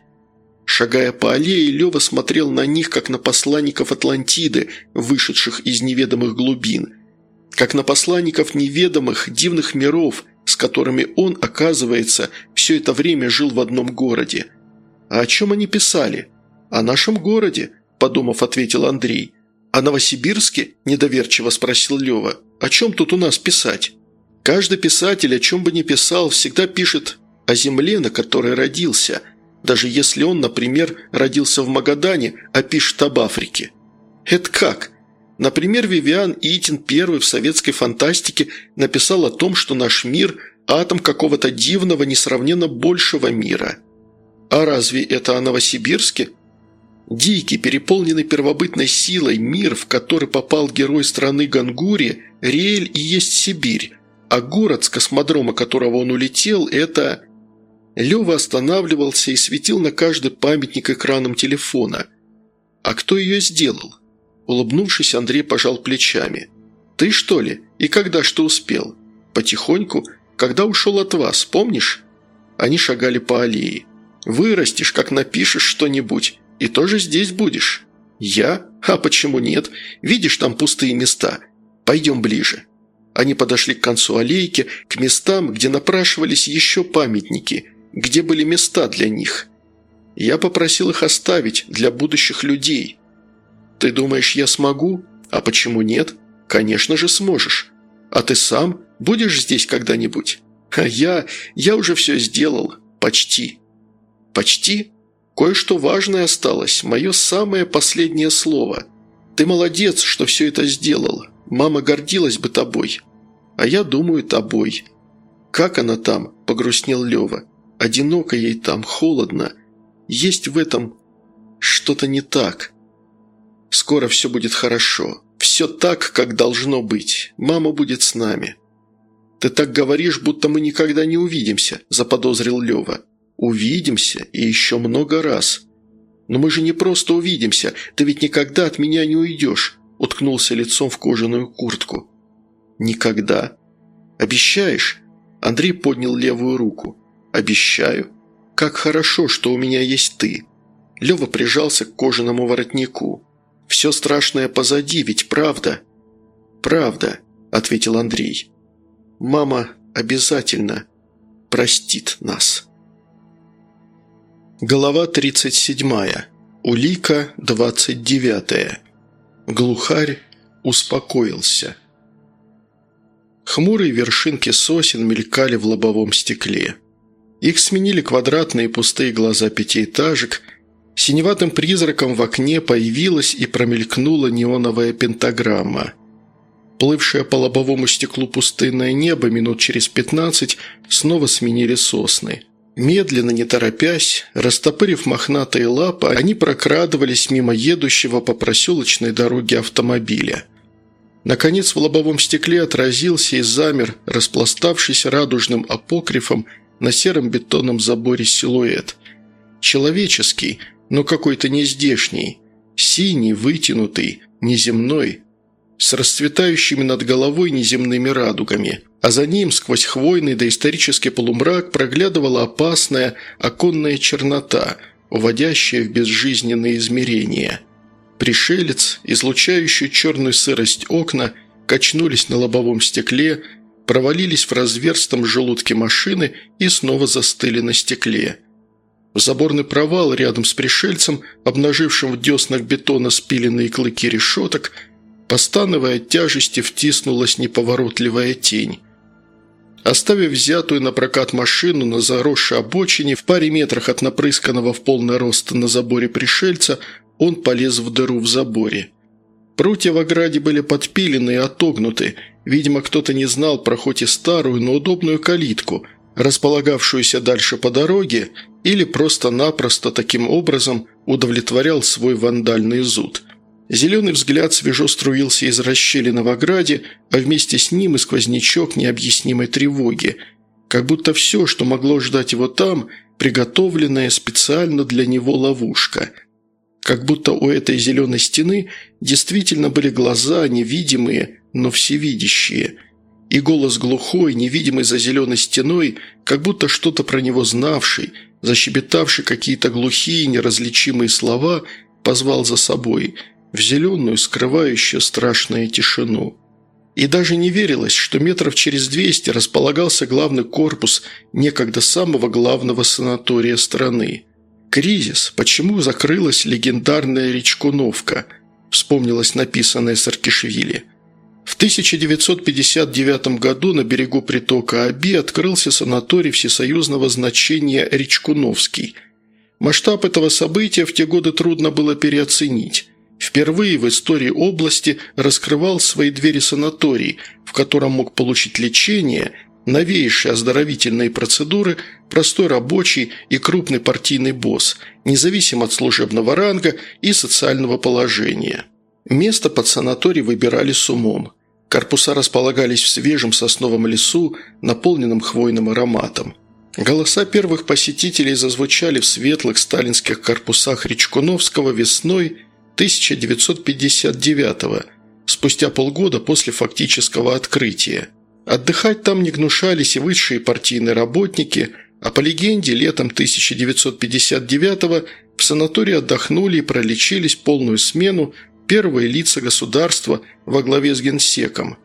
Шагая по аллее, Лева смотрел на них, как на посланников Атлантиды, вышедших из неведомых глубин – как на посланников неведомых, дивных миров, с которыми он, оказывается, все это время жил в одном городе. А о чем они писали? О нашем городе, подумав, ответил Андрей. «О Новосибирске?» – недоверчиво спросил Лева. «О чем тут у нас писать?» «Каждый писатель, о чем бы ни писал, всегда пишет о земле, на которой родился, даже если он, например, родился в Магадане, а пишет об Африке». «Это как?» Например, Вивиан Итин первый в советской фантастике написал о том, что наш мир – атом какого-то дивного, несравненно большего мира. А разве это о Новосибирске? Дикий, переполненный первобытной силой мир, в который попал герой страны Гангури, Риэль и есть Сибирь, а город, с космодрома которого он улетел, это... Лева останавливался и светил на каждый памятник экраном телефона. А кто ее сделал? Улыбнувшись, Андрей пожал плечами. «Ты что ли? И когда что успел?» «Потихоньку. Когда ушел от вас, помнишь?» Они шагали по аллее. «Вырастешь, как напишешь что-нибудь, и тоже здесь будешь». «Я? А почему нет? Видишь, там пустые места. Пойдем ближе». Они подошли к концу аллейки, к местам, где напрашивались еще памятники, где были места для них. Я попросил их оставить для будущих людей – «Ты думаешь, я смогу? А почему нет? Конечно же сможешь. А ты сам будешь здесь когда-нибудь? А я... я уже все сделал. Почти». «Почти? Кое-что важное осталось. Мое самое последнее слово. Ты молодец, что все это сделал. Мама гордилась бы тобой. А я думаю тобой». «Как она там?» – погрустнел Лева. «Одиноко ей там, холодно. Есть в этом что-то не так». Скоро все будет хорошо. Все так, как должно быть. Мама будет с нами». «Ты так говоришь, будто мы никогда не увидимся», – заподозрил Лева. «Увидимся, и еще много раз». «Но мы же не просто увидимся, ты ведь никогда от меня не уйдешь», – уткнулся лицом в кожаную куртку. «Никогда». «Обещаешь?» Андрей поднял левую руку. «Обещаю. Как хорошо, что у меня есть ты». Лева прижался к кожаному воротнику. Все страшное позади, ведь правда?» «Правда», – ответил Андрей. «Мама обязательно простит нас». Глава 37. Улика 29. Глухарь успокоился. Хмурые вершинки сосен мелькали в лобовом стекле. Их сменили квадратные пустые глаза пятиэтажек – Синеватым призраком в окне появилась и промелькнула неоновая пентаграмма. Плывшее по лобовому стеклу пустынное небо минут через пятнадцать снова сменили сосны. Медленно, не торопясь, растопырив мохнатые лапы, они прокрадывались мимо едущего по проселочной дороге автомобиля. Наконец в лобовом стекле отразился и замер, распластавшись радужным апокрифом на сером бетонном заборе силуэт. Человеческий – но какой-то нездешний, синий, вытянутый, неземной, с расцветающими над головой неземными радугами, а за ним сквозь хвойный доисторический полумрак проглядывала опасная оконная чернота, уводящая в безжизненные измерения. Пришелец, излучающий черную сырость окна, качнулись на лобовом стекле, провалились в разверстом желудке машины и снова застыли на стекле – заборный провал рядом с пришельцем, обнажившим в деснах бетона спиленные клыки решеток, постановая от тяжести, втиснулась неповоротливая тень. Оставив взятую на прокат машину на заросшей обочине в паре метрах от напрысканного в полный рост на заборе пришельца, он полез в дыру в заборе. Прутья в ограде были подпилены и отогнуты. Видимо, кто-то не знал про хоть и старую, но удобную калитку, располагавшуюся дальше по дороге, или просто-напросто таким образом удовлетворял свой вандальный зуд. Зеленый взгляд свежо струился из расщелины в ограде, а вместе с ним и сквознячок необъяснимой тревоги, как будто все, что могло ждать его там, приготовленная специально для него ловушка. Как будто у этой зеленой стены действительно были глаза, невидимые, но всевидящие – и голос глухой, невидимый за зеленой стеной, как будто что-то про него знавший, защебетавший какие-то глухие, неразличимые слова, позвал за собой в зеленую, скрывающую страшную тишину. И даже не верилось, что метров через двести располагался главный корпус некогда самого главного санатория страны. «Кризис. Почему закрылась легендарная Речкуновка?» вспомнилось написанное Саркишвили. В 1959 году на берегу притока Аби открылся санаторий всесоюзного значения Речкуновский. Масштаб этого события в те годы трудно было переоценить. Впервые в истории области раскрывал свои двери санаторий, в котором мог получить лечение, новейшие оздоровительные процедуры, простой рабочий и крупный партийный босс, независимо от служебного ранга и социального положения. Место под санаторий выбирали с умом. Корпуса располагались в свежем сосновом лесу, наполненном хвойным ароматом. Голоса первых посетителей зазвучали в светлых сталинских корпусах Речкуновского весной 1959 спустя полгода после фактического открытия. Отдыхать там не гнушались и высшие партийные работники, а по легенде летом 1959 в санатории отдохнули и пролечились полную смену первые лица государства во главе с генсеком.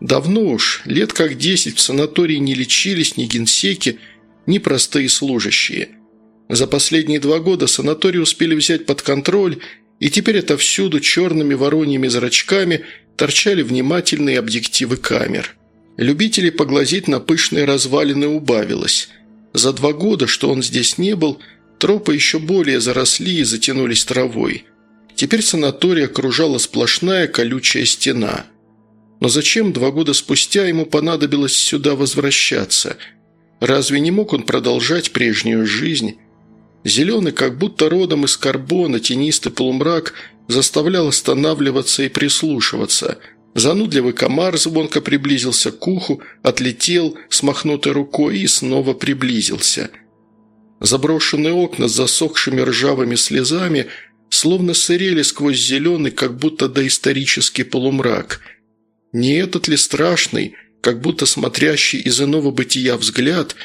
Давно уж, лет как десять в санатории не лечились ни генсеки, ни простые служащие. За последние два года санаторий успели взять под контроль, и теперь отовсюду черными вороньими зрачками торчали внимательные объективы камер. Любителей поглазеть на пышные развалины убавилось. За два года, что он здесь не был, тропы еще более заросли и затянулись травой. Теперь санаторий окружала сплошная колючая стена. Но зачем два года спустя ему понадобилось сюда возвращаться? Разве не мог он продолжать прежнюю жизнь? Зеленый, как будто родом из карбона, тенистый полумрак заставлял останавливаться и прислушиваться – Занудливый комар звонко приблизился к уху, отлетел с махнутой рукой и снова приблизился. Заброшенные окна с засохшими ржавыми слезами словно сырели сквозь зеленый, как будто доисторический полумрак. Не этот ли страшный, как будто смотрящий из иного бытия взгляд,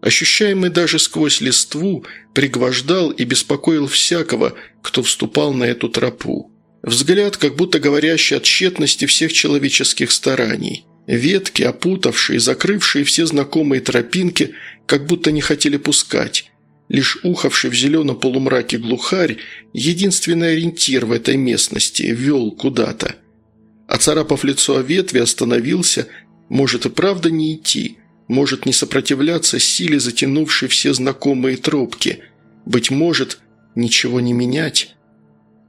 ощущаемый даже сквозь листву, пригвождал и беспокоил всякого, кто вступал на эту тропу. Взгляд, как будто говорящий о тщетности всех человеческих стараний. Ветки, опутавшие, закрывшие все знакомые тропинки, как будто не хотели пускать. Лишь ухавший в зеленом полумраке глухарь, единственный ориентир в этой местности, вел куда-то. Оцарапав лицо о ветви, остановился, может и правда не идти, может не сопротивляться силе, затянувшей все знакомые тропки, быть может, ничего не менять.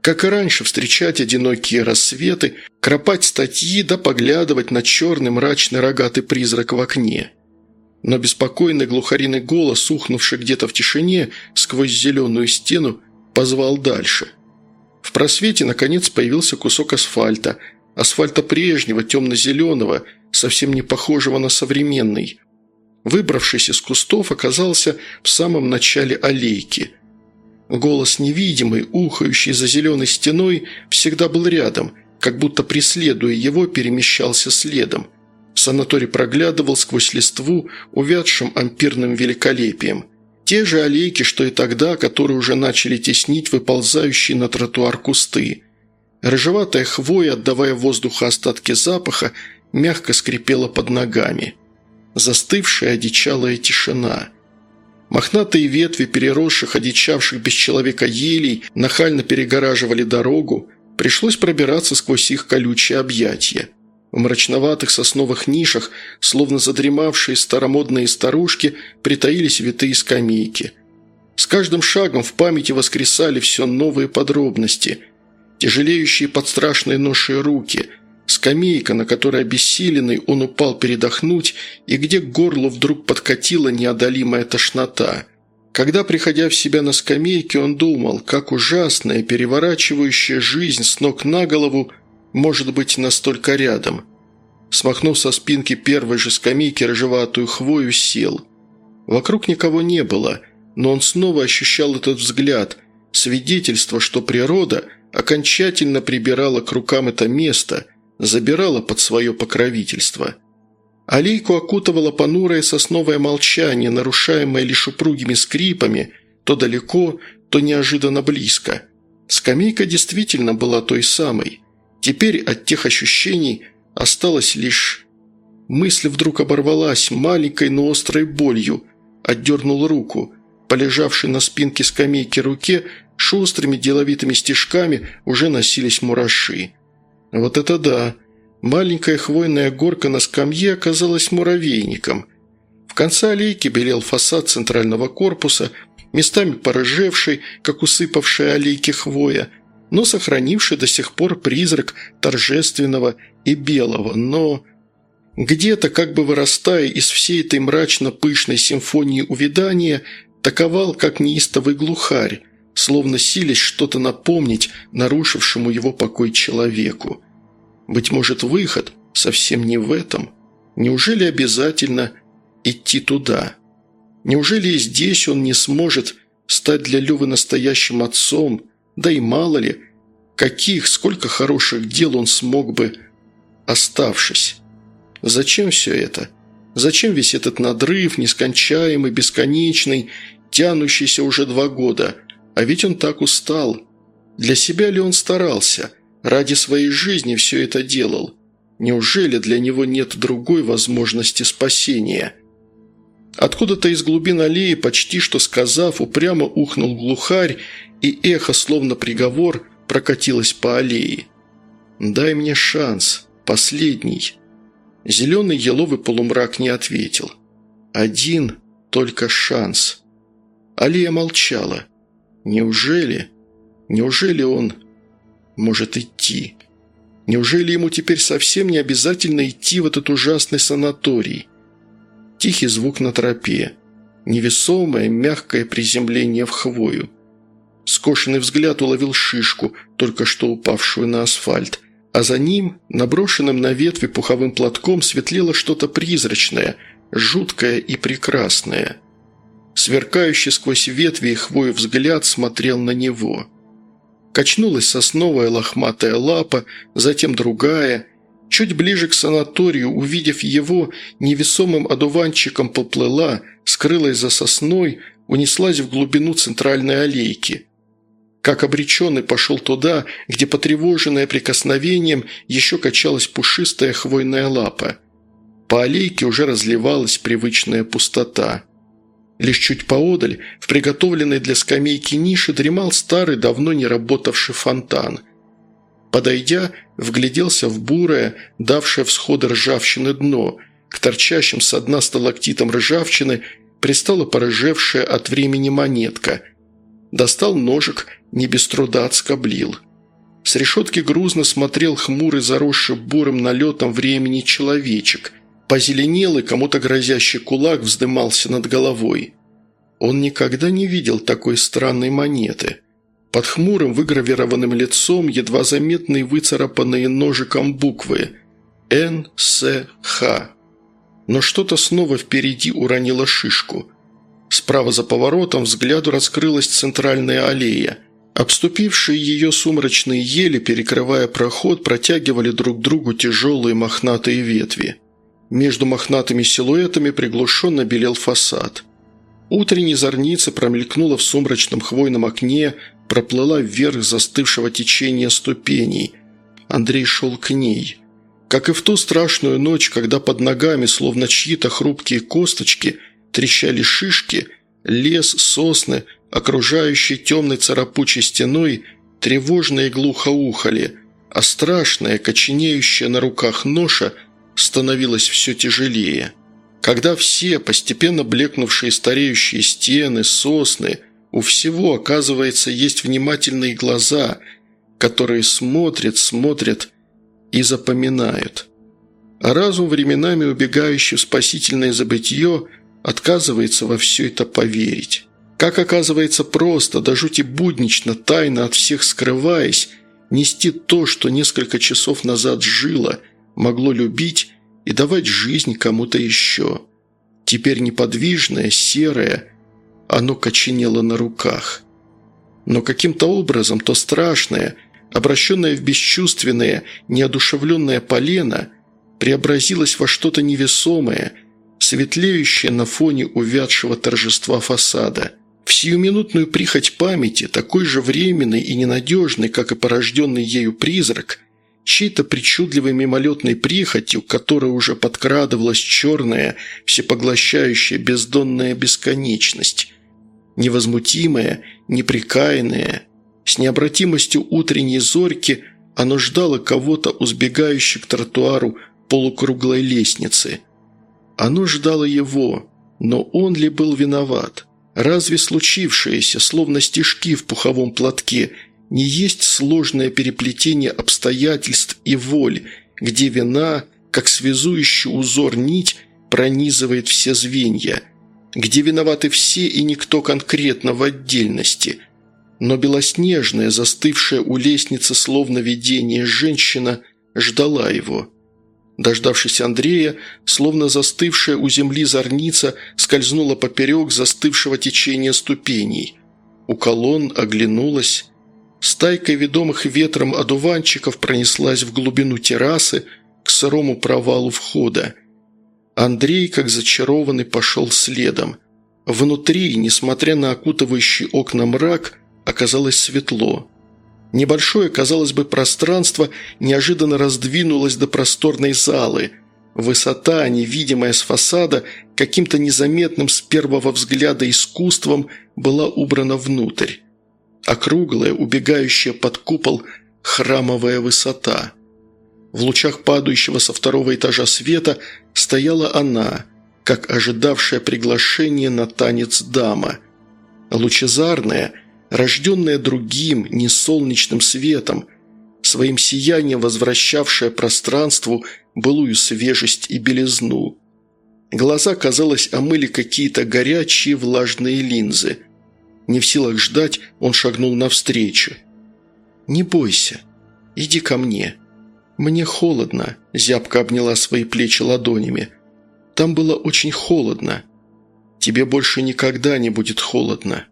Как и раньше, встречать одинокие рассветы, кропать статьи да поглядывать на черный мрачный рогатый призрак в окне. Но беспокойный глухариный голос, ухнувший где-то в тишине сквозь зеленую стену, позвал дальше. В просвете, наконец, появился кусок асфальта. Асфальта прежнего, темно-зеленого, совсем не похожего на современный. Выбравшись из кустов, оказался в самом начале аллейки – Голос невидимый, ухающий за зеленой стеной, всегда был рядом, как будто преследуя его, перемещался следом. Санаторий проглядывал сквозь листву увядшим ампирным великолепием. Те же аллейки, что и тогда, которые уже начали теснить выползающие на тротуар кусты. Рыжеватая хвоя, отдавая воздуху остатки запаха, мягко скрипела под ногами. Застывшая одичалая тишина – Мохнатые ветви переросших, одичавших без человека елей нахально перегораживали дорогу, пришлось пробираться сквозь их колючие объятия. В мрачноватых сосновых нишах, словно задремавшие старомодные старушки, притаились витые скамейки. С каждым шагом в памяти воскресали все новые подробности. Тяжелеющие под страшной ношей руки – Скамейка, на которой обессиленный он упал передохнуть, и где к горлу вдруг подкатила неодолимая тошнота. Когда, приходя в себя на скамейке, он думал, как ужасная, переворачивающая жизнь с ног на голову может быть настолько рядом. Смахнув со спинки первой же скамейки рыжеватую хвою, сел. Вокруг никого не было, но он снова ощущал этот взгляд, свидетельство, что природа окончательно прибирала к рукам это место – забирала под свое покровительство. Алейку окутывало понурое сосновое молчание, нарушаемое лишь упругими скрипами, то далеко, то неожиданно близко. Скамейка действительно была той самой. Теперь от тех ощущений осталась лишь... Мысль вдруг оборвалась маленькой, но острой болью. Отдернул руку. полежавшей на спинке скамейки руке, шустрыми деловитыми стежками уже носились мураши. Вот это да! Маленькая хвойная горка на скамье оказалась муравейником. В конце аллейки белел фасад центрального корпуса, местами порыжевший, как усыпавшая аллейки хвоя, но сохранивший до сих пор призрак торжественного и белого, но... Где-то, как бы вырастая из всей этой мрачно-пышной симфонии увядания, таковал, как неистовый глухарь, словно силясь что-то напомнить нарушившему его покой человеку. Быть может, выход совсем не в этом? Неужели обязательно идти туда? Неужели и здесь он не сможет стать для Левы настоящим отцом, да и мало ли, каких, сколько хороших дел он смог бы, оставшись? Зачем все это? Зачем весь этот надрыв, нескончаемый, бесконечный, тянущийся уже два года? А ведь он так устал. Для себя ли он старался? Ради своей жизни все это делал. Неужели для него нет другой возможности спасения? Откуда-то из глубин аллеи, почти что сказав, упрямо ухнул глухарь, и эхо, словно приговор, прокатилось по аллее. «Дай мне шанс. Последний». Зеленый еловый полумрак не ответил. Один только шанс. Алия молчала. Неужели? Неужели он может идти. Неужели ему теперь совсем не обязательно идти в этот ужасный санаторий? Тихий звук на тропе. Невесомое, мягкое приземление в хвою. Скошенный взгляд уловил шишку, только что упавшую на асфальт, а за ним, наброшенным на ветви пуховым платком, светлело что-то призрачное, жуткое и прекрасное. Сверкающий сквозь ветви и хвою взгляд смотрел на него – Качнулась сосновая лохматая лапа, затем другая. Чуть ближе к санаторию, увидев его, невесомым одуванчиком поплыла, скрылась за сосной, унеслась в глубину центральной аллейки. Как обреченный пошел туда, где, потревоженная прикосновением, еще качалась пушистая хвойная лапа. По аллейке уже разливалась привычная пустота. Лишь чуть поодаль, в приготовленной для скамейки нише, дремал старый, давно не работавший фонтан. Подойдя, вгляделся в бурое, давшее всходы ржавчины дно. К торчащим со дна сталактитам ржавчины пристала порыжевшая от времени монетка. Достал ножик, не без труда отскоблил. С решетки грузно смотрел хмурый, заросший бурым налетом времени человечек – Позеленелый, кому-то грозящий кулак вздымался над головой. Он никогда не видел такой странной монеты. Под хмурым выгравированным лицом едва заметные выцарапанные ножиком буквы «Н. С. Х». Но что-то снова впереди уронило шишку. Справа за поворотом взгляду раскрылась центральная аллея. Обступившие ее сумрачные ели, перекрывая проход, протягивали друг другу тяжелые мохнатые ветви. Между мохнатыми силуэтами приглушенно белел фасад. Утренняя зорница промелькнула в сумрачном хвойном окне, проплыла вверх застывшего течения ступеней. Андрей шел к ней. Как и в ту страшную ночь, когда под ногами, словно чьи-то хрупкие косточки, трещали шишки, лес, сосны, окружающие темной царапучей стеной, тревожно и глухо ухали, а страшная, коченеющая на руках ноша – становилось все тяжелее. Когда все, постепенно блекнувшие стареющие стены, сосны, у всего, оказывается, есть внимательные глаза, которые смотрят, смотрят и запоминают. А разум, временами убегающий в спасительное забытье, отказывается во все это поверить. Как оказывается просто, до жути буднично, тайно от всех скрываясь, нести то, что несколько часов назад жило – могло любить и давать жизнь кому-то еще. Теперь неподвижное, серое, оно коченело на руках. Но каким-то образом то страшное, обращенное в бесчувственное, неодушевленное полено, преобразилось во что-то невесомое, светлеющее на фоне увядшего торжества фасада. В сиюминутную прихоть памяти, такой же временный и ненадежный, как и порожденный ею призрак, чьей-то причудливой мимолетной прихотью, которая уже подкрадывалась черная, всепоглощающая бездонная бесконечность. Невозмутимое, неприкаянное, с необратимостью утренней зорьки оно ждало кого-то у к тротуару полукруглой лестницы. Оно ждало его, но он ли был виноват? Разве случившееся, словно стежки в пуховом платке, не есть сложное переплетение обстоятельств и воль, где вина, как связующий узор нить, пронизывает все звенья, где виноваты все и никто конкретно в отдельности. Но белоснежная, застывшая у лестницы словно видение женщина, ждала его. Дождавшись Андрея, словно застывшая у земли зорница скользнула поперек застывшего течения ступеней. У колонн оглянулась. Стайка ведомых ветром одуванчиков пронеслась в глубину террасы к сырому провалу входа. Андрей, как зачарованный, пошел следом. Внутри, несмотря на окутывающий окна мрак, оказалось светло. Небольшое, казалось бы, пространство неожиданно раздвинулось до просторной залы. Высота, невидимая с фасада, каким-то незаметным с первого взгляда искусством была убрана внутрь. Округлая, убегающая под купол, храмовая высота. В лучах падающего со второго этажа света стояла она, как ожидавшая приглашение на танец дама. Лучезарная – рожденная другим, несолнечным светом, своим сиянием возвращавшая пространству былую свежесть и белизну. Глаза, казалось, омыли какие-то горячие влажные линзы. Не в силах ждать, он шагнул навстречу. «Не бойся, иди ко мне. Мне холодно», – зябко обняла свои плечи ладонями. «Там было очень холодно. Тебе больше никогда не будет холодно».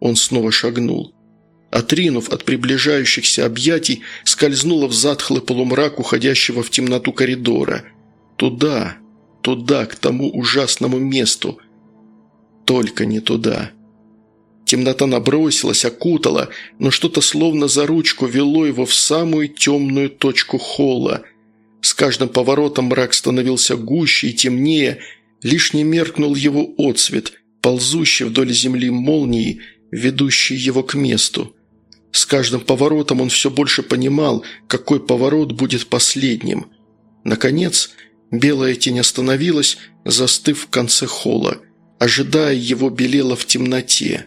Он снова шагнул. Отринув от приближающихся объятий, скользнула в затхлый полумрак уходящего в темноту коридора. Туда, туда, к тому ужасному месту. Только не туда. Темнота набросилась, окутала, но что-то словно за ручку вело его в самую темную точку холла. С каждым поворотом мрак становился гуще и темнее, лишь не меркнул его отсвет, ползущий вдоль земли молнией – ведущий его к месту. С каждым поворотом он все больше понимал, какой поворот будет последним. Наконец, белая тень остановилась, застыв в конце холла. Ожидая его, белела в темноте.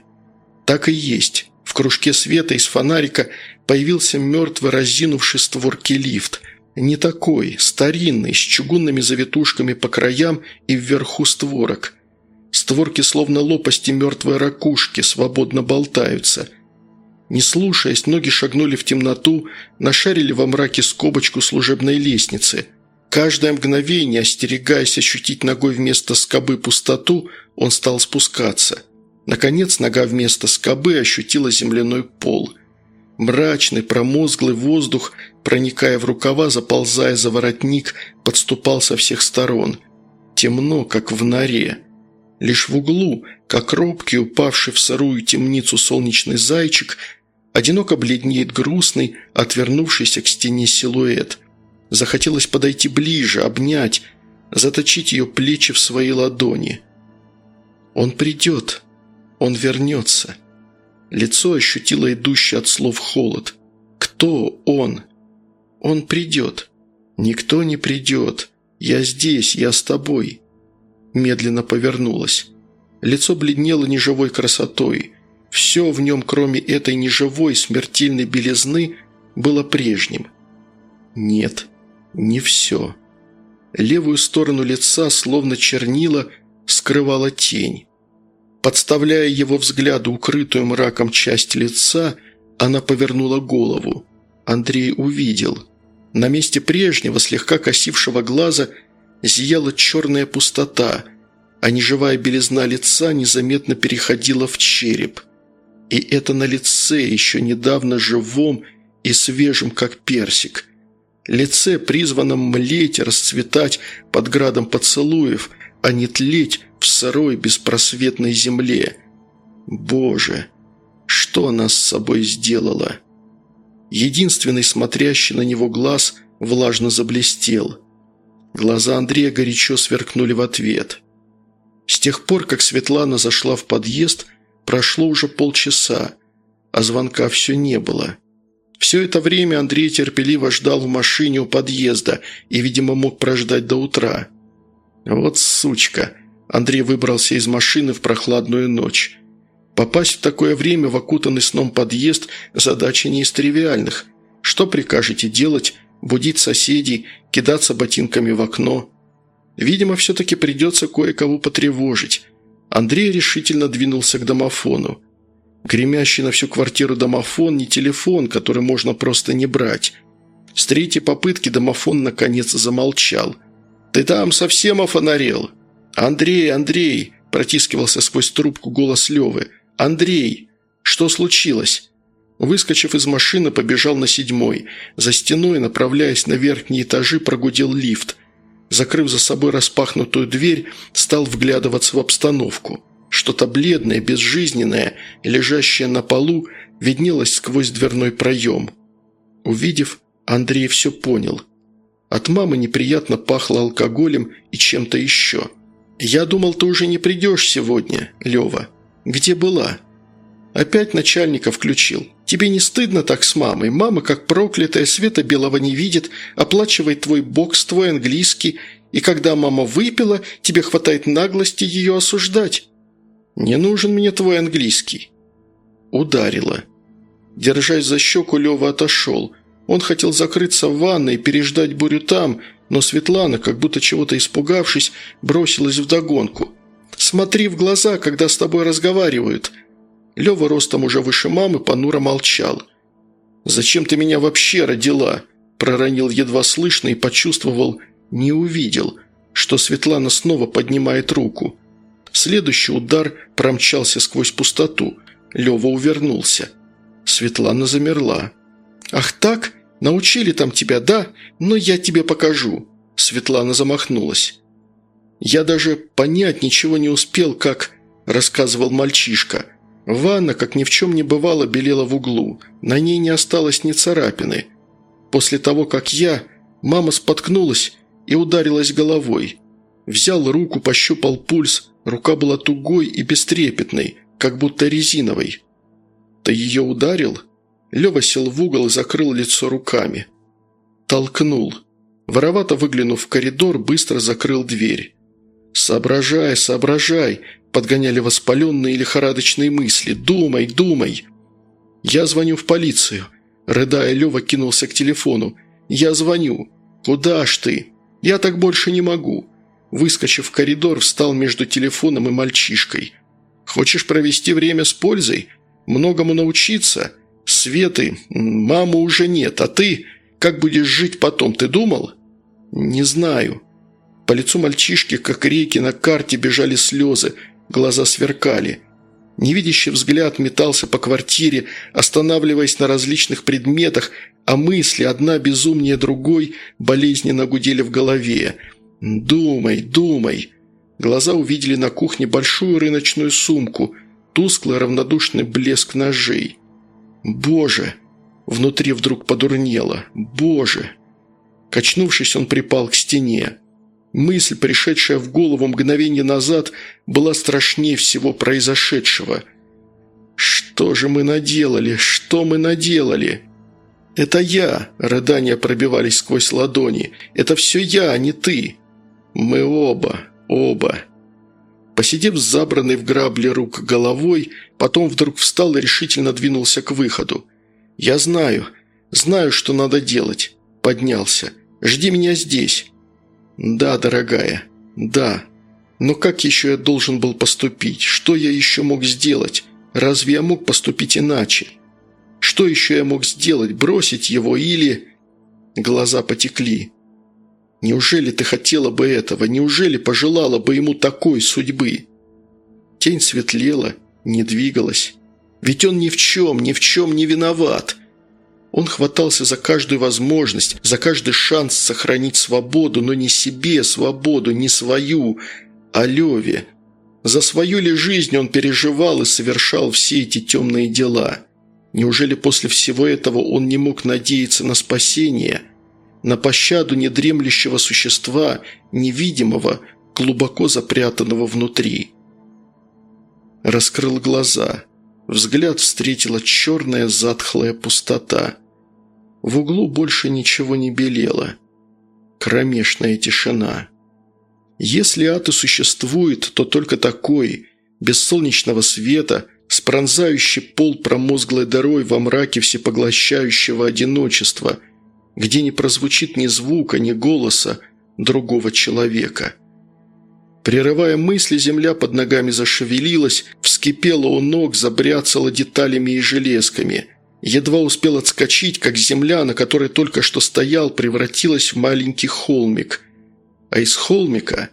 Так и есть. В кружке света из фонарика появился мертвый разинувший створки лифт. Не такой, старинный, с чугунными завитушками по краям и вверху створок – Створки, словно лопасти мертвой ракушки, свободно болтаются. Не слушаясь, ноги шагнули в темноту, нашарили во мраке скобочку служебной лестницы. Каждое мгновение, остерегаясь ощутить ногой вместо скобы пустоту, он стал спускаться. Наконец, нога вместо скобы ощутила земляной пол. Мрачный, промозглый воздух, проникая в рукава, заползая за воротник, подступал со всех сторон. Темно, как в норе. Лишь в углу, как робкий, упавший в сырую темницу солнечный зайчик, одиноко бледнеет грустный, отвернувшийся к стене силуэт. Захотелось подойти ближе, обнять, заточить ее плечи в свои ладони. Он придет, он вернется. Лицо ощутило идущий от слов холод. Кто он? Он придет. Никто не придет. Я здесь, я с тобой медленно повернулась. Лицо бледнело неживой красотой. Все в нем, кроме этой неживой смертельной белизны, было прежним. Нет, не все. Левую сторону лица, словно чернила, скрывала тень. Подставляя его взгляду укрытую мраком часть лица, она повернула голову. Андрей увидел. На месте прежнего, слегка косившего глаза – зияла черная пустота, а неживая белизна лица незаметно переходила в череп. И это на лице, еще недавно живом и свежем, как персик. Лице, призванном млеть расцветать под градом поцелуев, а не тлеть в сырой беспросветной земле. Боже, что она с собой сделала? Единственный смотрящий на него глаз влажно заблестел – Глаза Андрея горячо сверкнули в ответ. С тех пор, как Светлана зашла в подъезд, прошло уже полчаса, а звонка все не было. Все это время Андрей терпеливо ждал в машине у подъезда и, видимо, мог прождать до утра. Вот сучка. Андрей выбрался из машины в прохладную ночь. Попасть в такое время в окутанный сном подъезд – задача не из тривиальных. Что прикажете делать? Будить соседей, кидаться ботинками в окно? Видимо, все-таки придется кое-кого потревожить. Андрей решительно двинулся к домофону. Гремящий на всю квартиру домофон не телефон, который можно просто не брать. С третьей попытки домофон наконец замолчал. «Ты там совсем офонарел?» «Андрей, Андрей!» – протискивался сквозь трубку голос Левы. «Андрей! Что случилось?» Выскочив из машины, побежал на седьмой. За стеной, направляясь на верхние этажи, прогудел лифт. Закрыв за собой распахнутую дверь, стал вглядываться в обстановку. Что-то бледное, безжизненное, лежащее на полу, виднелось сквозь дверной проем. Увидев, Андрей все понял. От мамы неприятно пахло алкоголем и чем-то еще. «Я думал, ты уже не придешь сегодня, Лева. Где была?» Опять начальника включил. «Тебе не стыдно так с мамой? Мама, как проклятая, света белого не видит, оплачивает твой бокс, твой английский, и когда мама выпила, тебе хватает наглости ее осуждать. «Не нужен мне твой английский». Ударила. Держась за щеку, Лева отошел. Он хотел закрыться в ванной и переждать бурю там, но Светлана, как будто чего-то испугавшись, бросилась вдогонку. «Смотри в глаза, когда с тобой разговаривают». Лева ростом уже выше мамы понуро молчал. «Зачем ты меня вообще родила?» проронил едва слышно и почувствовал, не увидел, что Светлана снова поднимает руку. Следующий удар промчался сквозь пустоту. Лева увернулся. Светлана замерла. «Ах так? Научили там тебя, да? Но я тебе покажу». Светлана замахнулась. «Я даже понять ничего не успел, как...» – рассказывал мальчишка. Ванна, как ни в чем не бывало, белела в углу. На ней не осталось ни царапины. После того, как я... Мама споткнулась и ударилась головой. Взял руку, пощупал пульс, рука была тугой и бестрепетной, как будто резиновой. «Ты ее ударил?» Лева сел в угол и закрыл лицо руками. Толкнул. Воровато выглянув в коридор, быстро закрыл дверь. «Соображай, соображай!» – подгоняли воспаленные лихорадочные мысли. «Думай, думай!» «Я звоню в полицию!» Рыдая, Лева кинулся к телефону. «Я звоню!» «Куда ж ты?» «Я так больше не могу!» Выскочив в коридор, встал между телефоном и мальчишкой. «Хочешь провести время с пользой? Многому научиться? Светы, мамы уже нет, а ты? Как будешь жить потом, ты думал?» «Не знаю». По лицу мальчишки, как реки на карте, бежали слезы, глаза сверкали. Невидящий взгляд метался по квартире, останавливаясь на различных предметах, а мысли, одна безумнее другой, болезненно гудели в голове – «Думай, думай!» Глаза увидели на кухне большую рыночную сумку, тусклый равнодушный блеск ножей. «Боже!» Внутри вдруг подурнело. «Боже!» Качнувшись, он припал к стене. Мысль, пришедшая в голову мгновение назад, была страшнее всего произошедшего. «Что же мы наделали? Что мы наделали?» «Это я!» – рыдания пробивались сквозь ладони. «Это все я, а не ты!» Мы оба, оба. Посидев с забранной в грабли рук головой, потом вдруг встал и решительно двинулся к выходу. «Я знаю, знаю, что надо делать». Поднялся. «Жди меня здесь». «Да, дорогая, да. Но как еще я должен был поступить? Что я еще мог сделать? Разве я мог поступить иначе? Что еще я мог сделать? Бросить его или...» Глаза потекли. Неужели ты хотела бы этого? Неужели пожелала бы ему такой судьбы?» Тень светлела, не двигалась. Ведь он ни в чем, ни в чем не виноват. Он хватался за каждую возможность, за каждый шанс сохранить свободу, но не себе свободу, не свою, а Леве. За свою ли жизнь он переживал и совершал все эти темные дела? Неужели после всего этого он не мог надеяться на спасение – на пощаду недремлющего существа, невидимого, глубоко запрятанного внутри. Раскрыл глаза. Взгляд встретила черная затхлая пустота. В углу больше ничего не белело. Кромешная тишина. Если ад и существует, то только такой, без солнечного света, с пронзающей пол промозглой дырой во мраке всепоглощающего одиночества, где не прозвучит ни звука, ни голоса другого человека. Прерывая мысли, земля под ногами зашевелилась, вскипела у ног, забряцала деталями и железками. Едва успел отскочить, как земля, на которой только что стоял, превратилась в маленький холмик. А из холмика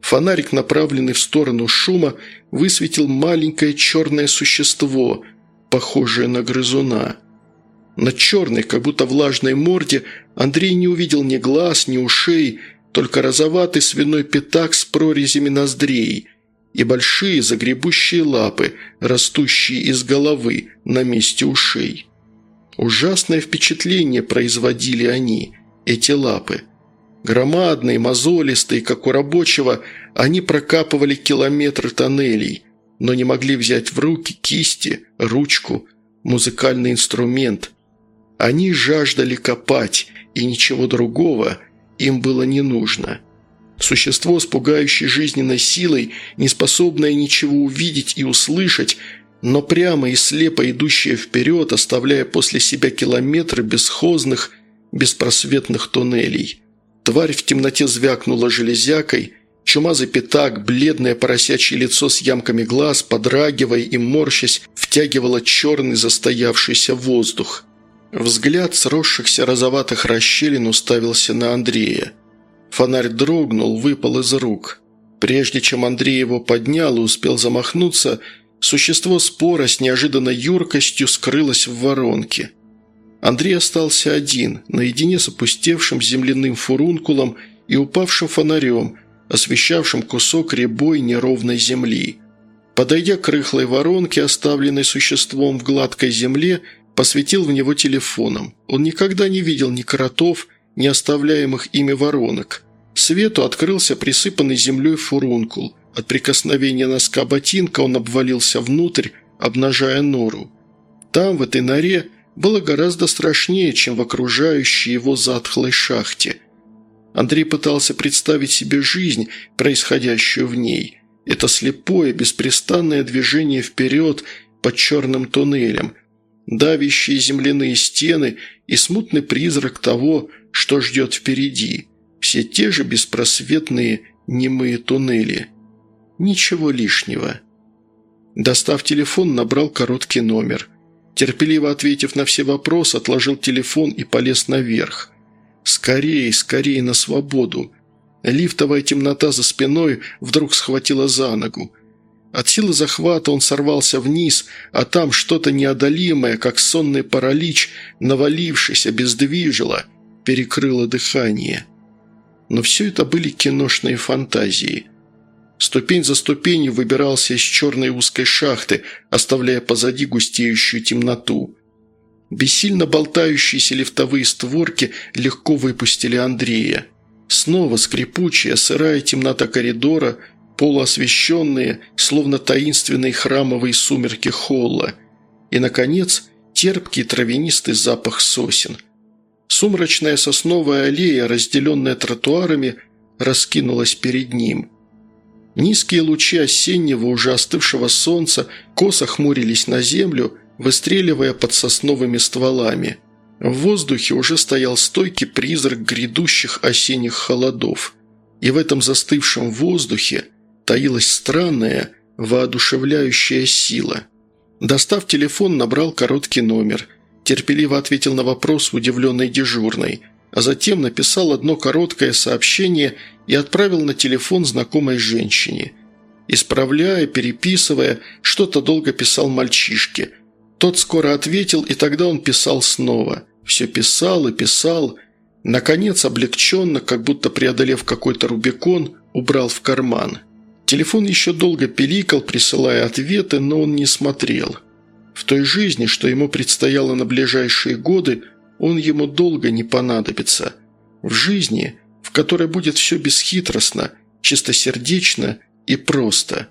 фонарик, направленный в сторону шума, высветил маленькое черное существо, похожее на грызуна. На черной, как будто влажной морде, Андрей не увидел ни глаз, ни ушей, только розоватый свиной пятак с прорезями ноздрей и большие загребущие лапы, растущие из головы на месте ушей. Ужасное впечатление производили они, эти лапы. Громадные, мозолистые, как у рабочего, они прокапывали километры тоннелей, но не могли взять в руки кисти, ручку, музыкальный инструмент. Они жаждали копать, и ничего другого им было не нужно. Существо с пугающей жизненной силой, не способное ничего увидеть и услышать, но прямо и слепо идущее вперед, оставляя после себя километры бесхозных, беспросветных туннелей. Тварь в темноте звякнула железякой, чумазый пятак, бледное поросячье лицо с ямками глаз, подрагивая и морщась, втягивало черный застоявшийся воздух. Взгляд сросшихся розоватых расщелин уставился на Андрея. Фонарь дрогнул, выпал из рук. Прежде чем Андрей его поднял и успел замахнуться, существо спора с неожиданной юркостью скрылось в воронке. Андрей остался один, наедине с опустевшим земляным фурункулом и упавшим фонарем, освещавшим кусок рябой неровной земли. Подойдя к рыхлой воронке, оставленной существом в гладкой земле, посветил в него телефоном. Он никогда не видел ни кротов, ни оставляемых ими воронок. Свету открылся присыпанный землей фурункул. От прикосновения носка ботинка он обвалился внутрь, обнажая нору. Там, в этой норе, было гораздо страшнее, чем в окружающей его затхлой шахте. Андрей пытался представить себе жизнь, происходящую в ней. Это слепое, беспрестанное движение вперед под черным туннелем – давящие земляные стены и смутный призрак того, что ждет впереди. Все те же беспросветные немые туннели. Ничего лишнего. Достав телефон, набрал короткий номер. Терпеливо ответив на все вопросы, отложил телефон и полез наверх. Скорее, скорее на свободу. Лифтовая темнота за спиной вдруг схватила за ногу. От силы захвата он сорвался вниз, а там что-то неодолимое, как сонный паралич, навалившись, обездвижило, перекрыло дыхание. Но все это были киношные фантазии. Ступень за ступенью выбирался из черной узкой шахты, оставляя позади густеющую темноту. Бессильно болтающиеся лифтовые створки легко выпустили Андрея. Снова скрипучая, сырая темнота коридора – полуосвещенные, словно таинственные храмовые сумерки холла. И, наконец, терпкий травянистый запах сосен. Сумрачная сосновая аллея, разделенная тротуарами, раскинулась перед ним. Низкие лучи осеннего, уже остывшего солнца косо хмурились на землю, выстреливая под сосновыми стволами. В воздухе уже стоял стойкий призрак грядущих осенних холодов. И в этом застывшем воздухе – таилась странная, воодушевляющая сила. Достав телефон, набрал короткий номер. Терпеливо ответил на вопрос удивленной дежурной, а затем написал одно короткое сообщение и отправил на телефон знакомой женщине. Исправляя, переписывая, что-то долго писал мальчишке. Тот скоро ответил, и тогда он писал снова. Все писал и писал. Наконец, облегченно, как будто преодолев какой-то Рубикон, убрал в карман. Телефон еще долго пиликал, присылая ответы, но он не смотрел. В той жизни, что ему предстояло на ближайшие годы, он ему долго не понадобится. В жизни, в которой будет все бесхитростно, чистосердечно и просто.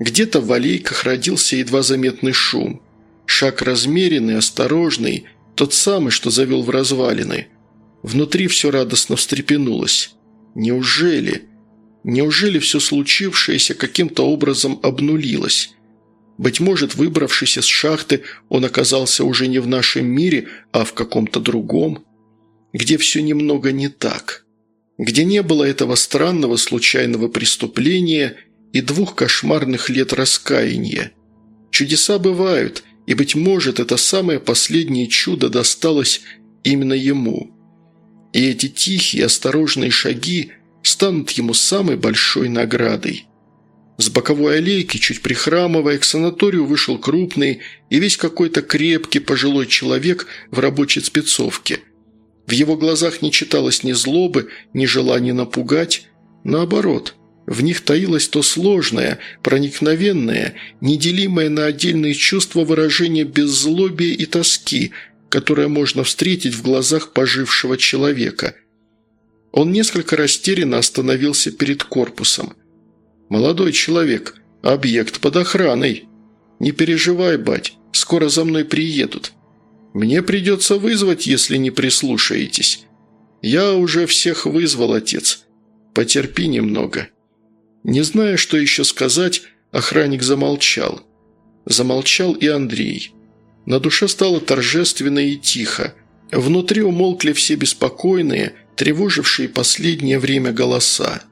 Где-то в аллейках родился едва заметный шум. Шаг размеренный, осторожный, тот самый, что завел в развалины. Внутри все радостно встрепенулось. Неужели? Неужели все случившееся каким-то образом обнулилось? Быть может, выбравшись из шахты, он оказался уже не в нашем мире, а в каком-то другом, где все немного не так, где не было этого странного случайного преступления и двух кошмарных лет раскаяния. Чудеса бывают, и, быть может, это самое последнее чудо досталось именно ему. И эти тихие, осторожные шаги станут ему самой большой наградой. С боковой аллейки, чуть прихрамывая, к санаторию вышел крупный и весь какой-то крепкий пожилой человек в рабочей спецовке. В его глазах не читалось ни злобы, ни желания напугать. Наоборот, в них таилось то сложное, проникновенное, неделимое на отдельные чувства выражение беззлобия и тоски, которое можно встретить в глазах пожившего человека. Он несколько растерянно остановился перед корпусом – «Молодой человек, объект под охраной. Не переживай, бать, скоро за мной приедут. Мне придется вызвать, если не прислушаетесь. Я уже всех вызвал, отец. Потерпи немного». Не зная, что еще сказать, охранник замолчал. Замолчал и Андрей. На душе стало торжественно и тихо. Внутри умолкли все беспокойные, тревожившие последнее время голоса.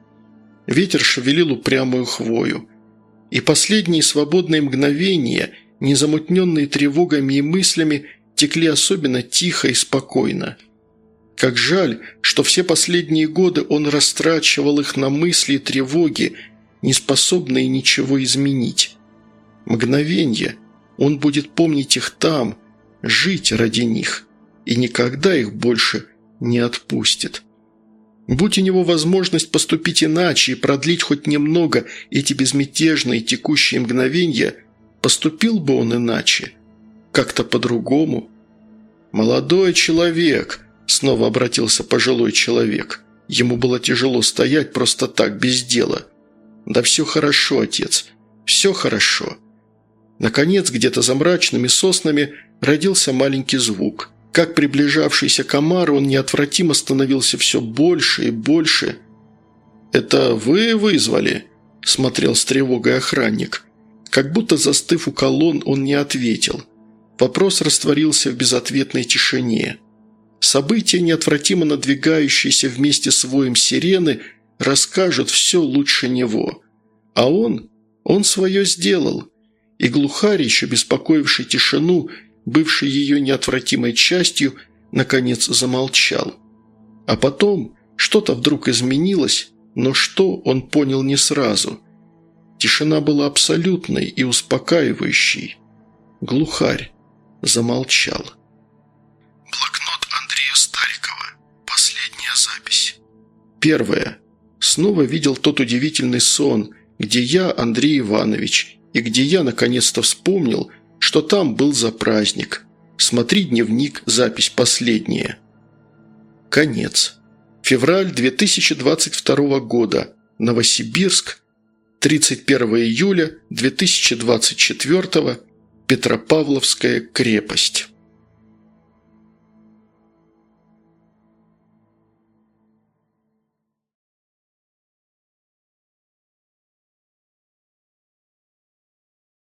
Ветер шевелил упрямую хвою. И последние свободные мгновения, незамутненные тревогами и мыслями, текли особенно тихо и спокойно. Как жаль, что все последние годы он растрачивал их на мысли и тревоги, не способные ничего изменить. Мгновенье, он будет помнить их там, жить ради них, и никогда их больше не отпустит. Будь у него возможность поступить иначе и продлить хоть немного эти безмятежные текущие мгновения, поступил бы он иначе. Как-то по-другому. «Молодой человек», – снова обратился пожилой человек. Ему было тяжело стоять просто так, без дела. «Да все хорошо, отец, все хорошо». Наконец, где-то за мрачными соснами родился маленький звук – как приближавшийся комар, он неотвратимо становился все больше и больше. «Это вы вызвали?» – смотрел с тревогой охранник. Как будто застыв у колонн, он не ответил. Вопрос растворился в безответной тишине. События, неотвратимо надвигающиеся вместе с воем сирены, расскажут все лучше него. А он, он свое сделал. И глухарь, еще беспокоивший тишину, бывший ее неотвратимой частью, наконец замолчал. А потом что-то вдруг изменилось, но что он понял не сразу. Тишина была абсолютной и успокаивающей. Глухарь замолчал. Блокнот Андрея Старикова. Последняя запись. Первое. Снова видел тот удивительный сон, где я, Андрей Иванович, и где я наконец-то вспомнил – что там был за праздник. Смотри дневник, запись последняя. Конец. Февраль 2022 года. Новосибирск. 31 июля 2024. Петропавловская крепость.